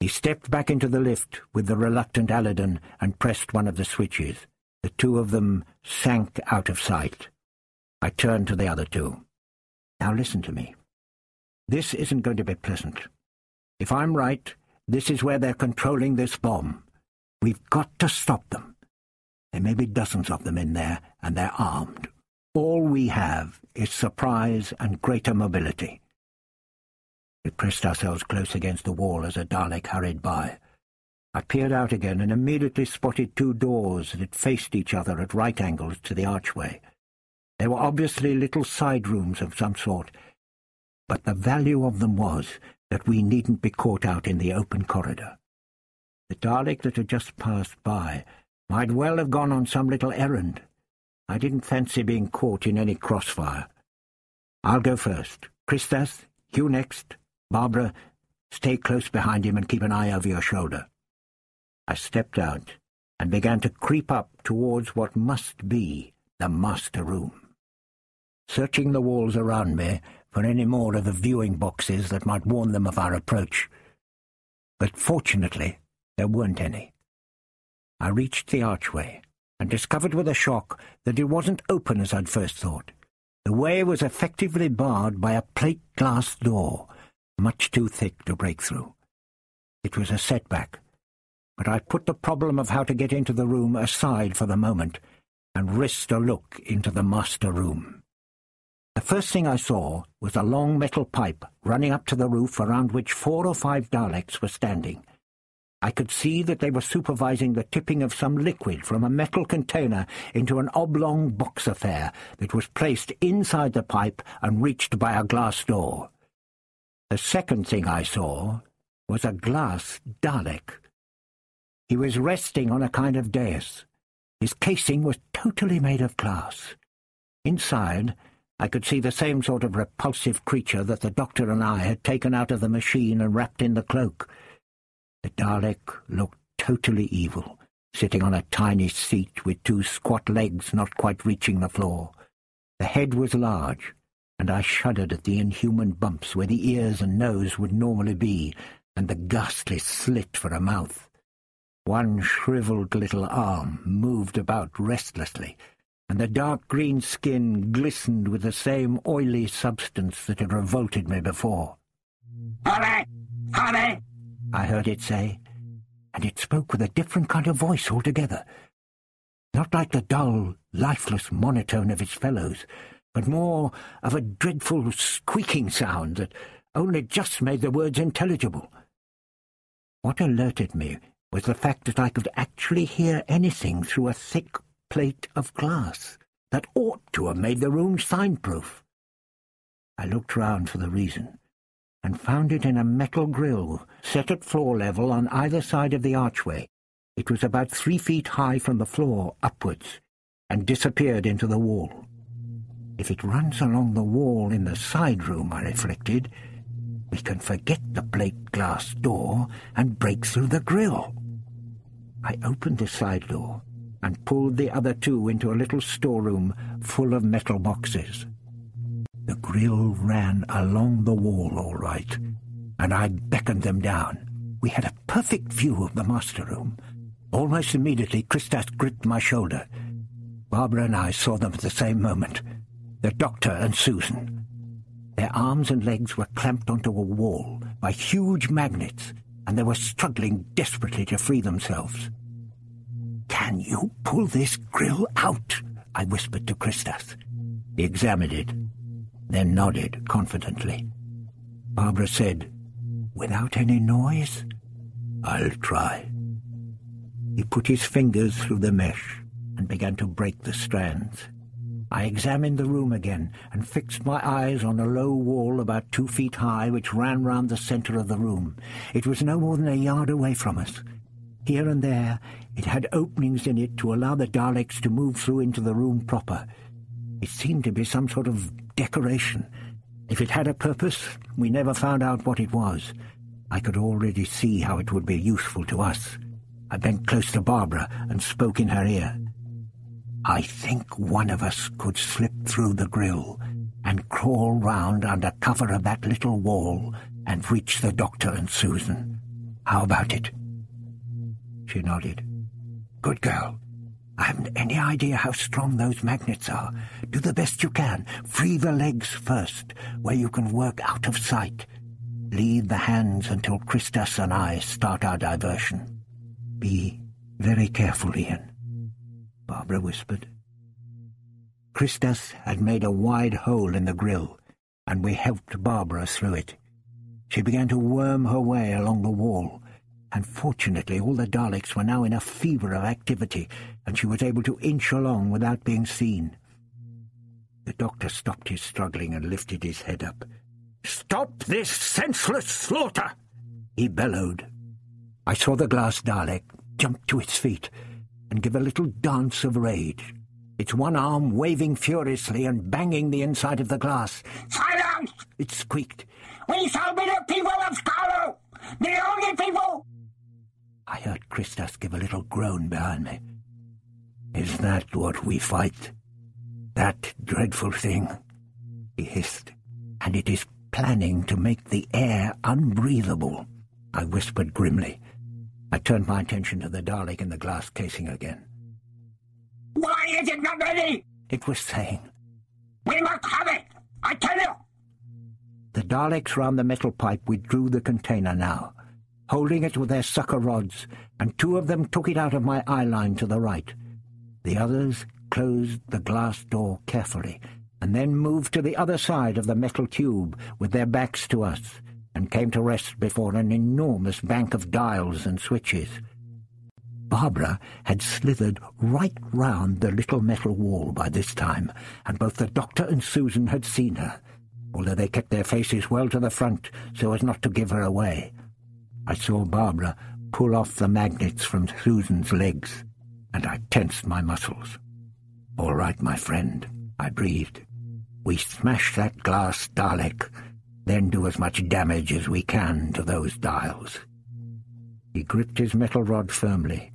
He stepped back into the lift with the reluctant Alydon and pressed one of the switches. The two of them sank out of sight. I turned to the other two. Now listen to me. This isn't going to be pleasant. If I'm right, this is where they're controlling this bomb. We've got to stop them. There may be dozens of them in there, and they're armed. All we have is surprise and greater mobility. We pressed ourselves close against the wall as a Dalek hurried by. I peered out again and immediately spotted two doors that faced each other at right angles to the archway. They were obviously little side rooms of some sort, but the value of them was that we needn't be caught out in the open corridor. The Dalek that had just passed by might well have gone on some little errand. I didn't fancy being caught in any crossfire. I'll go first. Kristas, you next. Barbara, stay close behind him and keep an eye over your shoulder. I stepped out and began to creep up towards what must be the master room. Searching the walls around me for any more of the viewing boxes that might warn them of our approach. But fortunately, there weren't any. I reached the archway and discovered with a shock that it wasn't open as I'd first thought. The way was effectively barred by a plate glass door much too thick to break through. It was a setback, but I put the problem of how to get into the room aside for the moment and risked a look into the master room. The first thing I saw was a long metal pipe running up to the roof around which four or five Daleks were standing. I could see that they were supervising the tipping of some liquid from a metal container into an oblong box affair that was placed inside the pipe and reached by a glass door. The second thing I saw was a glass Dalek. He was resting on a kind of dais. His casing was totally made of glass. Inside, I could see the same sort of repulsive creature that the doctor and I had taken out of the machine and wrapped in the cloak. The Dalek looked totally evil, sitting on a tiny seat with two squat legs not quite reaching the floor. The head was large, and I shuddered at the inhuman bumps where the ears and nose would normally be, and the ghastly slit for a mouth. One shriveled little arm moved about restlessly, and the dark green skin glistened with the same oily substance that had revolted me before. Hurry! Hurry! I heard it say, and it spoke with a different kind of voice altogether. Not like the dull, lifeless monotone of its fellows, but more of a dreadful squeaking sound that only just made the words intelligible. What alerted me was the fact that I could actually hear anything through a thick plate of glass that ought to have made the room soundproof. I looked round for the reason, and found it in a metal grille set at floor level on either side of the archway. It was about three feet high from the floor upwards, and disappeared into the wall. If it runs along the wall in the side room, I reflected, we can forget the plate glass door and break through the grill. I opened the side door and pulled the other two into a little storeroom full of metal boxes. The grill ran along the wall all right, and I beckoned them down. We had a perfect view of the master room. Almost immediately, Kristas gripped my shoulder. Barbara and I saw them at the same moment, the doctor and Susan. Their arms and legs were clamped onto a wall by huge magnets, and they were struggling desperately to free themselves. Can you pull this grill out? I whispered to Kristas. He examined it, then nodded confidently. Barbara said, Without any noise? I'll try. He put his fingers through the mesh and began to break the strands. I examined the room again and fixed my eyes on a low wall about two feet high which ran round the centre of the room. It was no more than a yard away from us. Here and there it had openings in it to allow the Daleks to move through into the room proper. It seemed to be some sort of decoration. If it had a purpose, we never found out what it was. I could already see how it would be useful to us. I bent close to Barbara and spoke in her ear. I think one of us could slip through the grill and crawl round under cover of that little wall and reach the doctor and Susan. How about it? She nodded. Good girl. I haven't any idea how strong those magnets are. Do the best you can. Free the legs first, where you can work out of sight. Leave the hands until Kristas and I start our diversion. Be very careful, Ian, Barbara whispered. Kristas had made a wide hole in the grill, and we helped Barbara through it. She began to worm her way along the wall, and fortunately all the Daleks were now in a fever of activity, and she was able to inch along without being seen. The doctor stopped his struggling and lifted his head up. "'Stop this senseless slaughter!' he bellowed. I saw the glass Dalek jump to its feet and give a little dance of rage, its one arm waving furiously and banging the inside of the glass. "'Silence!' it squeaked. "'We shall be the people of Skaro! The only people I heard Kristas give a little groan behind me. Is that what we fight? That dreadful thing? He hissed. And it is planning to make the air unbreathable, I whispered grimly. I turned my attention to the Dalek in the glass casing again. Why is it not ready? It was saying. We must have it! I tell you! The Daleks round the metal pipe withdrew the container now holding it with their sucker rods, and two of them took it out of my eye line to the right. The others closed the glass door carefully, and then moved to the other side of the metal tube with their backs to us, and came to rest before an enormous bank of dials and switches. Barbara had slithered right round the little metal wall by this time, and both the doctor and Susan had seen her, although they kept their faces well to the front so as not to give her away. I saw Barbara pull off the magnets from Susan's legs, and I tensed my muscles. All right, my friend, I breathed. We smash that glass Dalek, then do as much damage as we can to those dials. He gripped his metal rod firmly.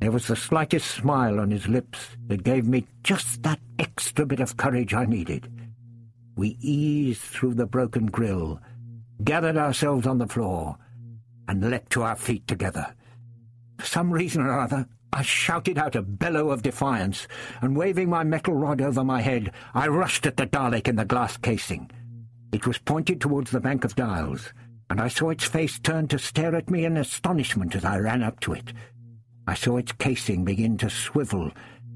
There was the slightest smile on his lips that gave me just that extra bit of courage I needed. We eased through the broken grill, gathered ourselves on the floor, and leapt to our feet together. For some reason or other, I shouted out a bellow of defiance, and waving my metal rod over my head, I rushed at the Dalek in the glass casing. It was pointed towards the bank of dials, and I saw its face turn to stare at me in astonishment as I ran up to it. I saw its casing begin to swivel,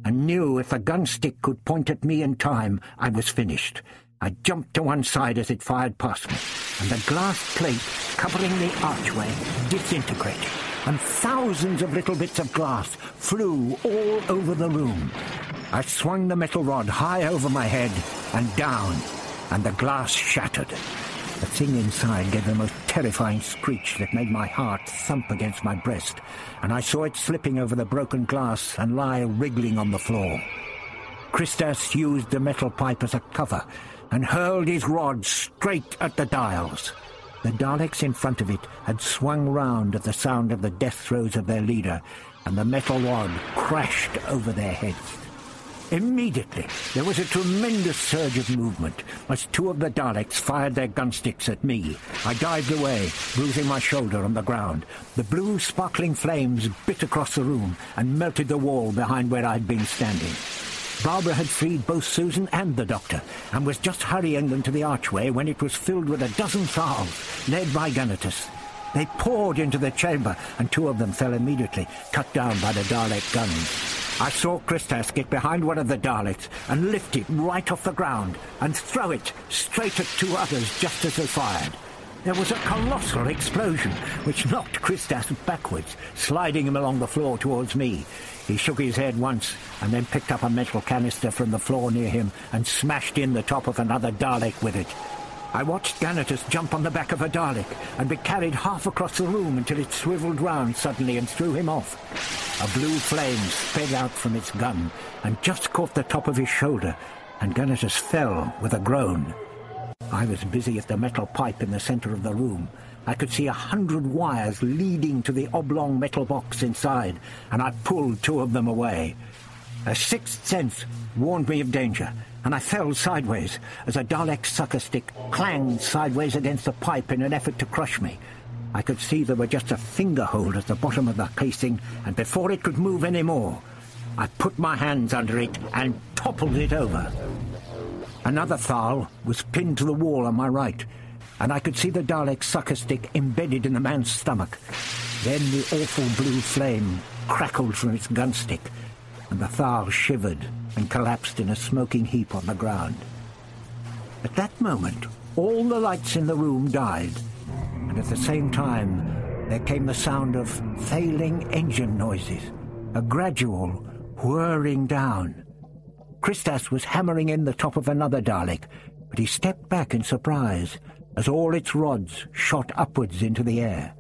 and knew if the gun stick could point at me in time, I was finished. I jumped to one side as it fired past me, and the glass plate covering the archway disintegrated, and thousands of little bits of glass flew all over the room. I swung the metal rod high over my head and down, and the glass shattered. The thing inside gave the most terrifying screech that made my heart thump against my breast, and I saw it slipping over the broken glass and lie wriggling on the floor. Kristas used the metal pipe as a cover and hurled his rod straight at the dials. The Daleks in front of it had swung round at the sound of the death throes of their leader, and the metal rod crashed over their heads. Immediately, there was a tremendous surge of movement as two of the Daleks fired their gunsticks at me. I dived away, bruising my shoulder on the ground. The blue, sparkling flames bit across the room and melted the wall behind where I'd been standing. Barbara had freed both Susan and the doctor, and was just hurrying them to the archway when it was filled with a dozen Thals, led by Ganatus. They poured into the chamber, and two of them fell immediately, cut down by the Dalek guns. I saw Kristas get behind one of the Daleks and lift it right off the ground and throw it straight at two others just as they fired. There was a colossal explosion, which knocked Kristas backwards, sliding him along the floor towards me. He shook his head once and then picked up a metal canister from the floor near him and smashed in the top of another Dalek with it. I watched Ganatus jump on the back of a Dalek and be carried half across the room until it swiveled round suddenly and threw him off. A blue flame sped out from its gun and just caught the top of his shoulder, and Ganatus fell with a groan. I was busy at the metal pipe in the centre of the room. I could see a hundred wires leading to the oblong metal box inside, and I pulled two of them away. A sixth sense warned me of danger, and I fell sideways as a Dalek sucker stick clanged sideways against the pipe in an effort to crush me. I could see there were just a finger hold at the bottom of the casing, and before it could move any more, I put my hands under it and toppled it over. Another Thal was pinned to the wall on my right, and I could see the Dalek sucker stick embedded in the man's stomach. Then the awful blue flame crackled from its gun stick, and the Thal shivered and collapsed in a smoking heap on the ground. At that moment, all the lights in the room died, and at the same time there came the sound of failing engine noises, a gradual whirring down. Kristas was hammering in the top of another Dalek, but he stepped back in surprise as all its rods shot upwards into the air.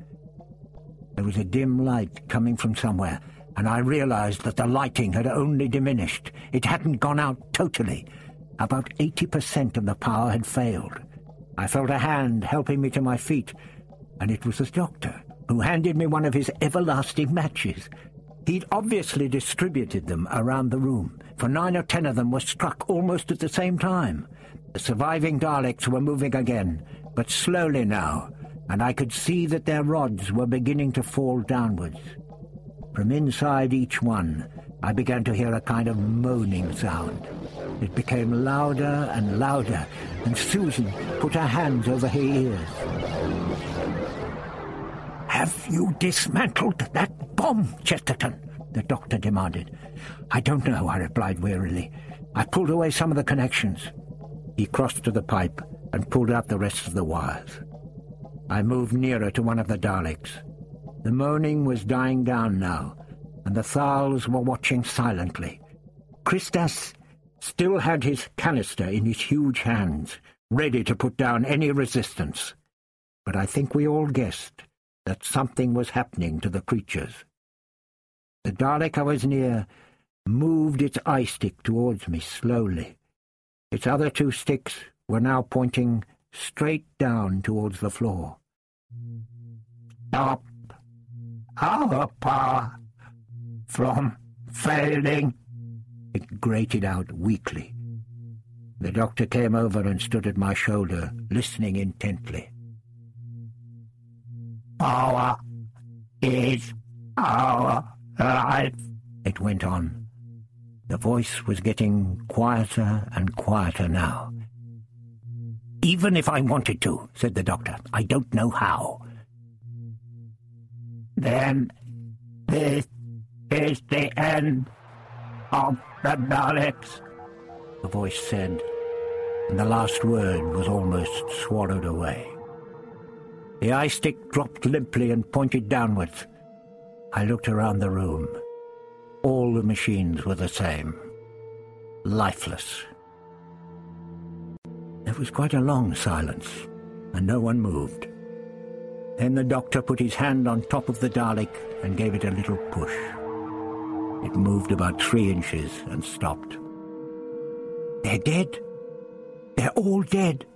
There was a dim light coming from somewhere, and I realized that the lighting had only diminished. It hadn't gone out totally. About 80% of the power had failed. I felt a hand helping me to my feet, and it was the doctor, who handed me one of his everlasting matches. He'd obviously distributed them around the room, for nine or ten of them were struck almost at the same time. The surviving Daleks were moving again, but slowly now, and I could see that their rods were beginning to fall downwards. From inside each one, I began to hear a kind of moaning sound. It became louder and louder, and Susan put her hands over her ears. Have you dismantled that bomb, Chesterton? the doctor demanded. I don't know, I replied wearily. I pulled away some of the connections. He crossed to the pipe and pulled out the rest of the wires. I moved nearer to one of the Daleks. The moaning was dying down now, and the Thals were watching silently. Kristas still had his canister in his huge hands, ready to put down any resistance. But I think we all guessed that something was happening to the creatures. The Dalek I was near moved its eye stick towards me slowly. Its other two sticks were now pointing straight down towards the floor. Stop power from failing, it grated out weakly. The doctor came over and stood at my shoulder, listening intently. Power is our life, it went on. The voice was getting quieter and quieter now. even if I wanted to, said the doctor. I don't know how. Then this is the end of the Daleks, the voice said, and the last word was almost swallowed away. The eye stick dropped limply and pointed downwards. I looked around the room. All the machines were the same. Lifeless. There was quite a long silence, and no one moved. Then the doctor put his hand on top of the Dalek and gave it a little push. It moved about three inches and stopped. They're dead. They're all dead.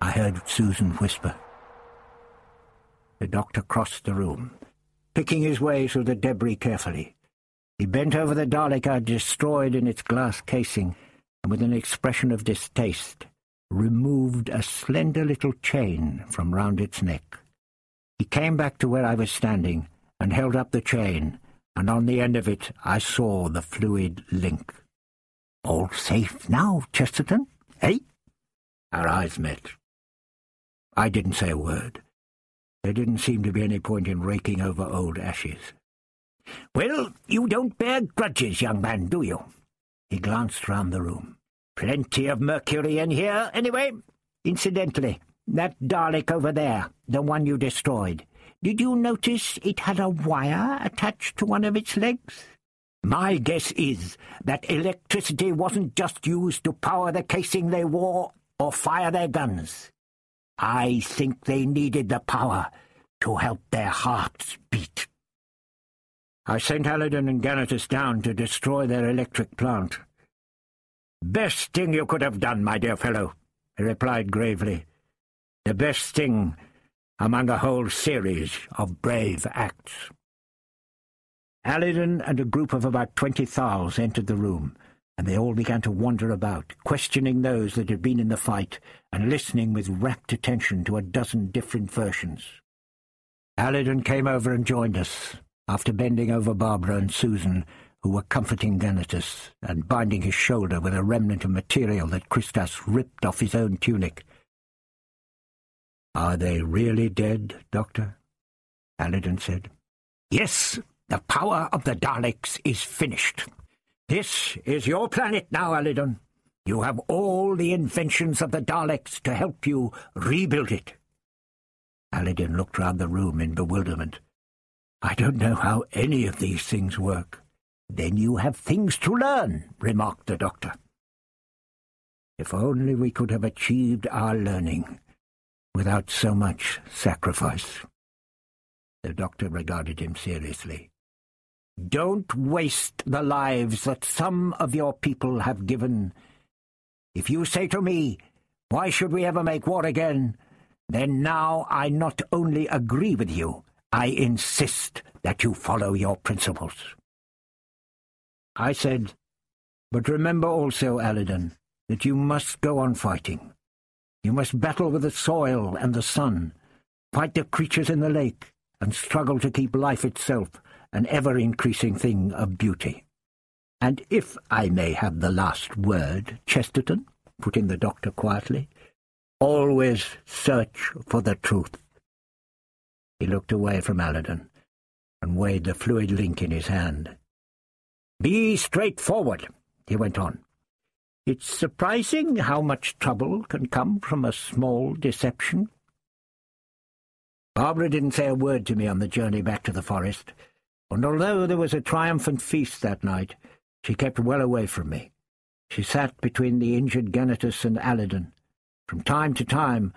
I heard Susan whisper. The doctor crossed the room, picking his way through the debris carefully. He bent over the Dalek I'd destroyed in its glass casing, and with an expression of distaste, removed a slender little chain from round its neck. He came back to where I was standing and held up the chain, and on the end of it I saw the fluid link. All safe now, Chesterton, eh? Our eyes met. I didn't say a word. There didn't seem to be any point in raking over old ashes. Well, you don't bear grudges, young man, do you? He glanced round the room. Plenty of mercury in here, anyway. Incidentally, that Dalek over there, the one you destroyed, did you notice it had a wire attached to one of its legs? My guess is that electricity wasn't just used to power the casing they wore or fire their guns. I think they needed the power to help their hearts beat. I sent Alydon and Ganatus down to destroy their electric plant. Best thing you could have done, my dear fellow, he replied gravely. The best thing among a whole series of brave acts. Alydon and a group of about twenty Thals entered the room, and they all began to wander about, questioning those that had been in the fight, and listening with rapt attention to a dozen different versions. Alydon came over and joined us, after bending over Barbara and Susan, who were comforting Ganatus and binding his shoulder with a remnant of material that Kristas ripped off his own tunic. Are they really dead, Doctor? Alydon said. Yes, the power of the Daleks is finished. This is your planet now, Alydon. You have all the inventions of the Daleks to help you rebuild it. Alydon looked round the room in bewilderment. I don't know how any of these things work. Then you have things to learn, remarked the doctor. If only we could have achieved our learning without so much sacrifice. The doctor regarded him seriously. Don't waste the lives that some of your people have given. If you say to me, why should we ever make war again, then now I not only agree with you, I insist that you follow your principles. I said, But remember also, Alydon, that you must go on fighting. You must battle with the soil and the sun, fight the creatures in the lake, and struggle to keep life itself an ever-increasing thing of beauty. And if I may have the last word, Chesterton, put in the doctor quietly, always search for the truth. He looked away from Alydon and weighed the fluid link in his hand. Be straightforward, he went on. It's surprising how much trouble can come from a small deception. Barbara didn't say a word to me on the journey back to the forest, and although there was a triumphant feast that night, she kept well away from me. She sat between the injured Ganatus and Alydon. From time to time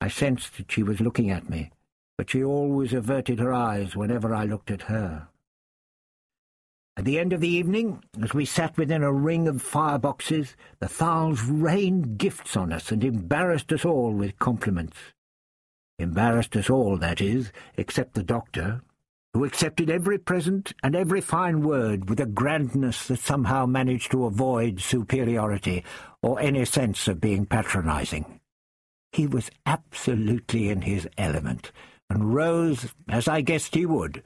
I sensed that she was looking at me, but she always averted her eyes whenever I looked at her. At the end of the evening, as we sat within a ring of fireboxes, the Thals rained gifts on us and embarrassed us all with compliments. Embarrassed us all, that is, except the doctor, who accepted every present and every fine word with a grandness that somehow managed to avoid superiority or any sense of being patronizing. He was absolutely in his element, and rose, as I guessed he would,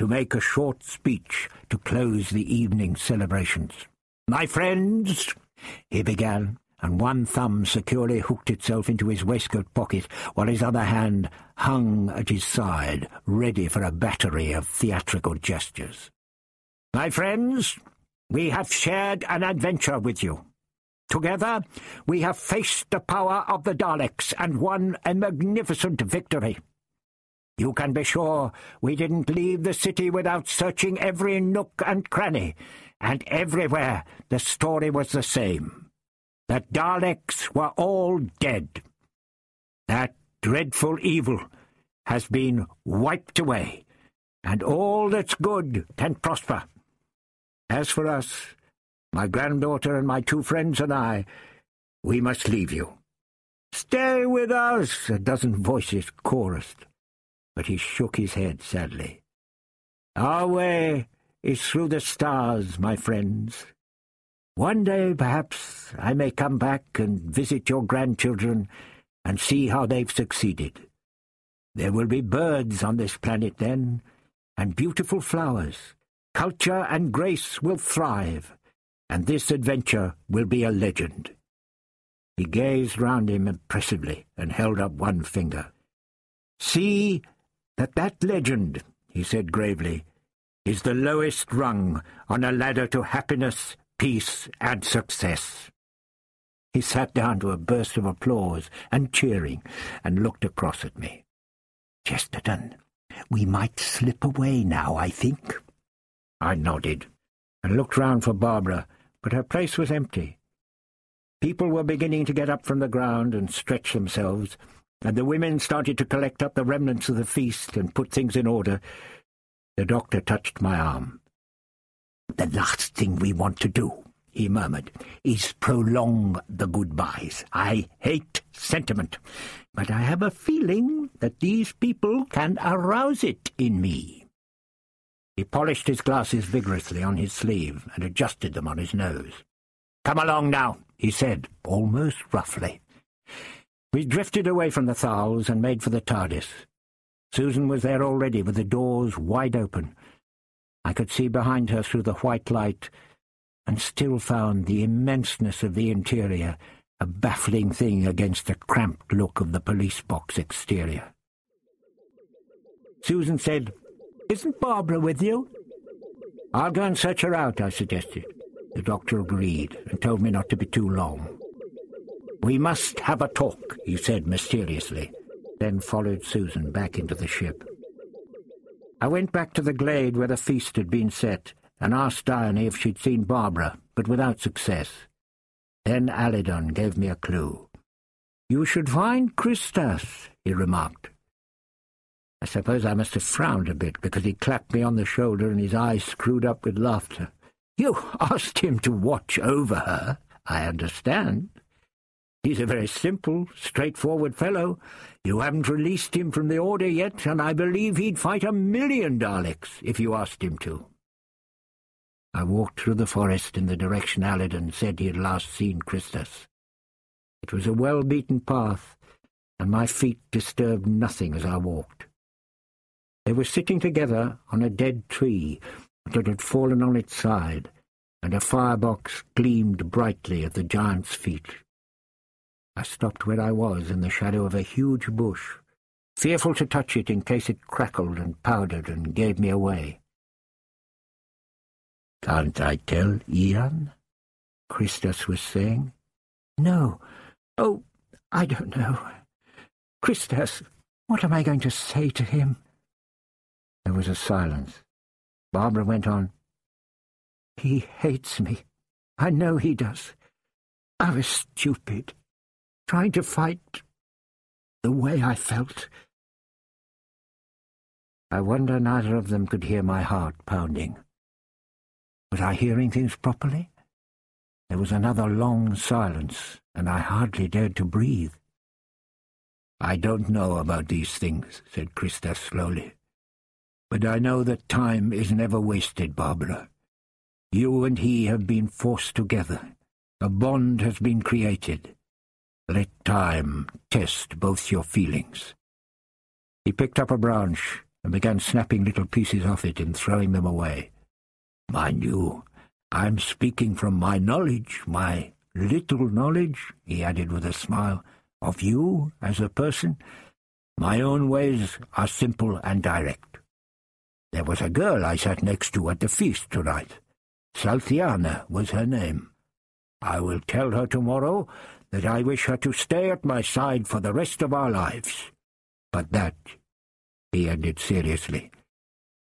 to make a short speech to close the evening celebrations. My friends, he began, and one thumb securely hooked itself into his waistcoat pocket, while his other hand hung at his side, ready for a battery of theatrical gestures. My friends, we have shared an adventure with you. Together, we have faced the power of the Daleks and won a magnificent victory. You can be sure we didn't leave the city without searching every nook and cranny, and everywhere the story was the same. The Daleks were all dead. That dreadful evil has been wiped away, and all that's good can prosper. As for us, my granddaughter and my two friends and I, we must leave you. Stay with us, a dozen voices chorused but he shook his head sadly. Our way is through the stars, my friends. One day, perhaps, I may come back and visit your grandchildren and see how they've succeeded. There will be birds on this planet then, and beautiful flowers. Culture and grace will thrive, and this adventure will be a legend. He gazed round him impressively and held up one finger. See that that legend, he said gravely, is the lowest rung on a ladder to happiness, peace, and success. He sat down to a burst of applause and cheering, and looked across at me. Chesterton, we might slip away now, I think. I nodded, and looked round for Barbara, but her place was empty. People were beginning to get up from the ground and stretch themselves, and the women started to collect up the remnants of the feast and put things in order. The doctor touched my arm. The last thing we want to do, he murmured, is prolong the goodbyes. I hate sentiment, but I have a feeling that these people can arouse it in me. He polished his glasses vigorously on his sleeve and adjusted them on his nose. Come along now, he said, almost roughly. We drifted away from the Thals and made for the TARDIS. Susan was there already with the doors wide open. I could see behind her through the white light and still found the immenseness of the interior a baffling thing against the cramped look of the police box exterior. Susan said, Isn't Barbara with you? I'll go and search her out, I suggested. The doctor agreed and told me not to be too long. We must have a talk, he said mysteriously, then followed Susan back into the ship. I went back to the glade where the feast had been set and asked Dyoni if she'd seen Barbara, but without success. Then Alydon gave me a clue. You should find Kristas, he remarked. I suppose I must have frowned a bit because he clapped me on the shoulder and his eyes screwed up with laughter. You asked him to watch over her, I understand. He's a very simple, straightforward fellow. You haven't released him from the Order yet, and I believe he'd fight a million Daleks if you asked him to. I walked through the forest in the direction Alydon said he had last seen Kristas. It was a well-beaten path, and my feet disturbed nothing as I walked. They were sitting together on a dead tree that had fallen on its side, and a firebox gleamed brightly at the giant's feet. I stopped where I was in the shadow of a huge bush, fearful to touch it in case it crackled and powdered and gave me away. Can't I tell Ian? Kristas was saying. No. Oh, I don't know. Kristas, what am I going to say to him? There was a silence. Barbara went on. He hates me. I know he does. I was stupid trying to fight the way I felt. I wonder neither of them could hear my heart pounding. Was I hearing things properly? There was another long silence, and I hardly dared to breathe. I don't know about these things, said Kristas slowly. But I know that time is never wasted, Barbara. You and he have been forced together. A bond has been created. Let time test both your feelings. He picked up a branch and began snapping little pieces off it and throwing them away. Mind you, I'm speaking from my knowledge, my little knowledge, he added with a smile, of you as a person. My own ways are simple and direct. There was a girl I sat next to at the feast tonight. Salthiana was her name. I will tell her tomorrow that I wish her to stay at my side for the rest of our lives. But that, he ended seriously,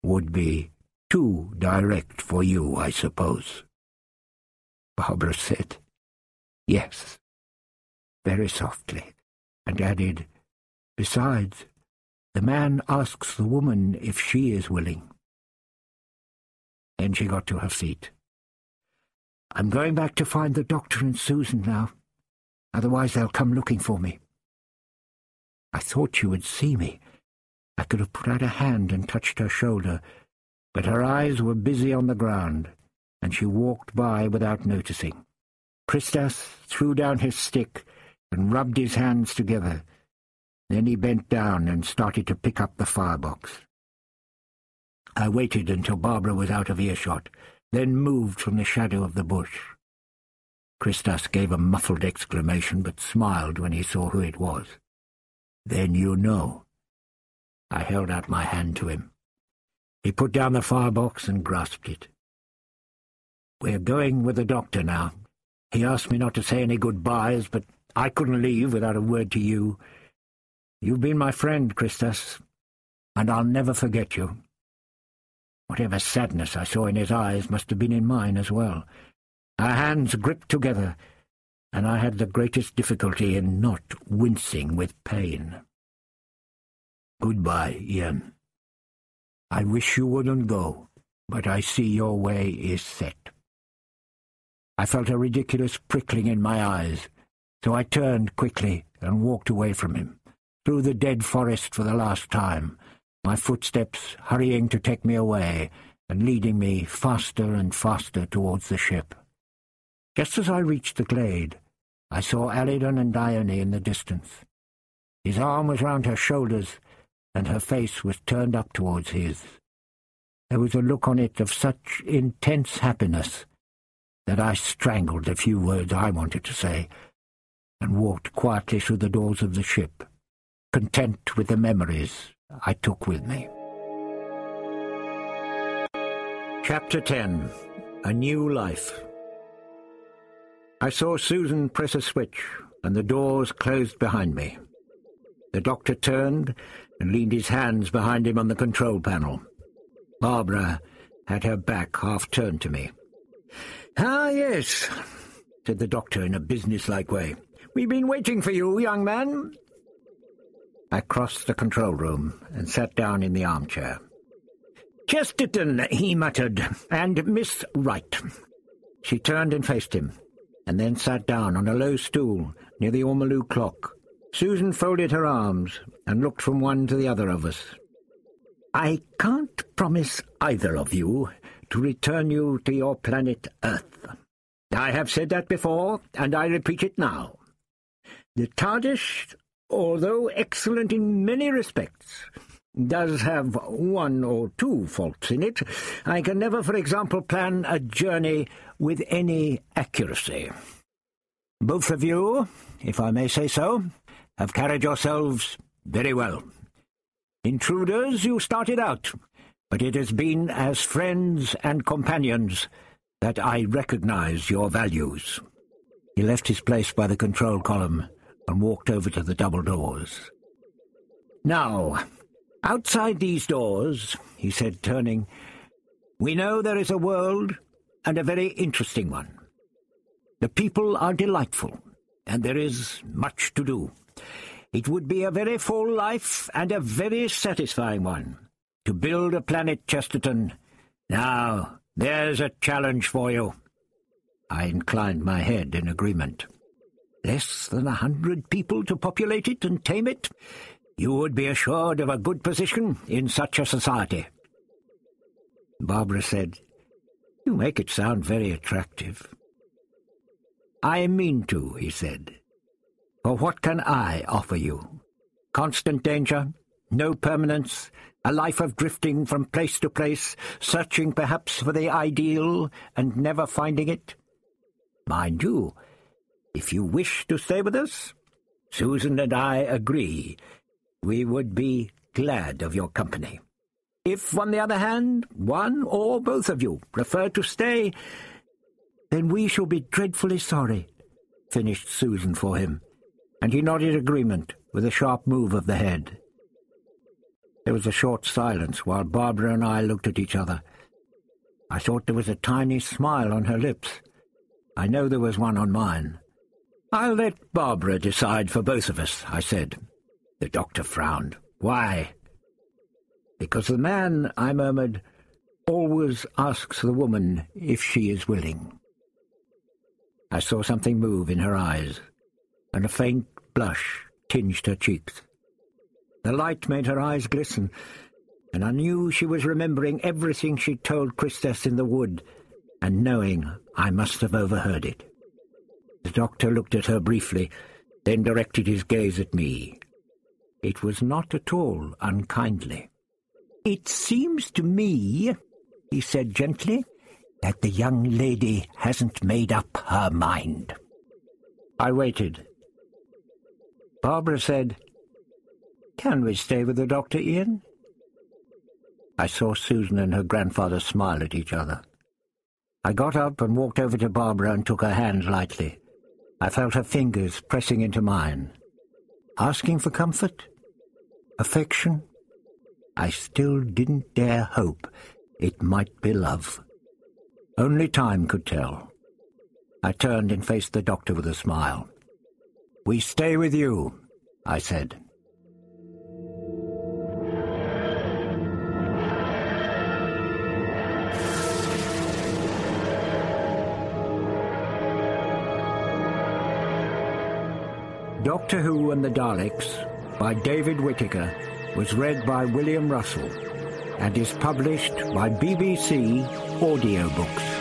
would be too direct for you, I suppose. Barbara said, Yes, very softly, and added, Besides, the man asks the woman if she is willing. Then she got to her feet. I'm going back to find the doctor and Susan now. Otherwise they'll come looking for me. I thought you would see me. I could have put out a hand and touched her shoulder, but her eyes were busy on the ground, and she walked by without noticing. Kristas threw down his stick and rubbed his hands together. Then he bent down and started to pick up the firebox. I waited until Barbara was out of earshot, then moved from the shadow of the bush. Kristas gave a muffled exclamation, but smiled when he saw who it was. Then you know. I held out my hand to him. He put down the firebox and grasped it. We're going with the doctor now. He asked me not to say any goodbyes, but I couldn't leave without a word to you. You've been my friend, Kristas, and I'll never forget you. Whatever sadness I saw in his eyes must have been in mine as well. Our hands gripped together, and I had the greatest difficulty in not wincing with pain. Goodbye, Ian. I wish you wouldn't go, but I see your way is set. I felt a ridiculous prickling in my eyes, so I turned quickly and walked away from him, through the dead forest for the last time, my footsteps hurrying to take me away and leading me faster and faster towards the ship. Just as I reached the glade, I saw Alydon and Dyoni in the distance. His arm was round her shoulders, and her face was turned up towards his. There was a look on it of such intense happiness that I strangled the few words I wanted to say, and walked quietly through the doors of the ship, content with the memories I took with me. Chapter 10 A New Life I saw Susan press a switch, and the doors closed behind me. The doctor turned and leaned his hands behind him on the control panel. Barbara had her back half turned to me. "'Ah, yes,' said the doctor in a businesslike way. "'We've been waiting for you, young man. I crossed the control room and sat down in the armchair. Chesterton, he muttered, and Miss Wright. She turned and faced him, and then sat down on a low stool near the Ormolu clock. Susan folded her arms and looked from one to the other of us. I can't promise either of you to return you to your planet Earth. I have said that before, and I repeat it now. The TARDIS although excellent in many respects, does have one or two faults in it. I can never, for example, plan a journey with any accuracy. Both of you, if I may say so, have carried yourselves very well. Intruders, you started out, but it has been as friends and companions that I recognize your values. He left his place by the control column and walked over to the double doors. Now, outside these doors, he said, turning, we know there is a world, and a very interesting one. The people are delightful, and there is much to do. It would be a very full life and a very satisfying one. To build a planet, Chesterton. Now, there's a challenge for you. I inclined my head in agreement less than a hundred people to populate it and tame it, you would be assured of a good position in such a society. Barbara said, You make it sound very attractive. I mean to, he said. For what can I offer you? Constant danger, no permanence, a life of drifting from place to place, searching perhaps for the ideal and never finding it? Mind you, If you wish to stay with us, Susan and I agree. We would be glad of your company. If, on the other hand, one or both of you prefer to stay, then we shall be dreadfully sorry, finished Susan for him, and he nodded agreement with a sharp move of the head. There was a short silence while Barbara and I looked at each other. I thought there was a tiny smile on her lips. I know there was one on mine. I'll let Barbara decide for both of us, I said. The doctor frowned. Why? Because the man, I murmured, always asks the woman if she is willing. I saw something move in her eyes, and a faint blush tinged her cheeks. The light made her eyes glisten, and I knew she was remembering everything she'd told Kristas in the wood, and knowing I must have overheard it. The doctor looked at her briefly, then directed his gaze at me. It was not at all unkindly. It seems to me, he said gently, that the young lady hasn't made up her mind. I waited. Barbara said, can we stay with the doctor, Ian? I saw Susan and her grandfather smile at each other. I got up and walked over to Barbara and took her hand lightly. I felt her fingers pressing into mine. Asking for comfort? Affection? I still didn't dare hope it might be love. Only time could tell. I turned and faced the doctor with a smile. We stay with you, I said. Doctor Who and the Daleks by David Whitaker was read by William Russell and is published by BBC Audiobooks.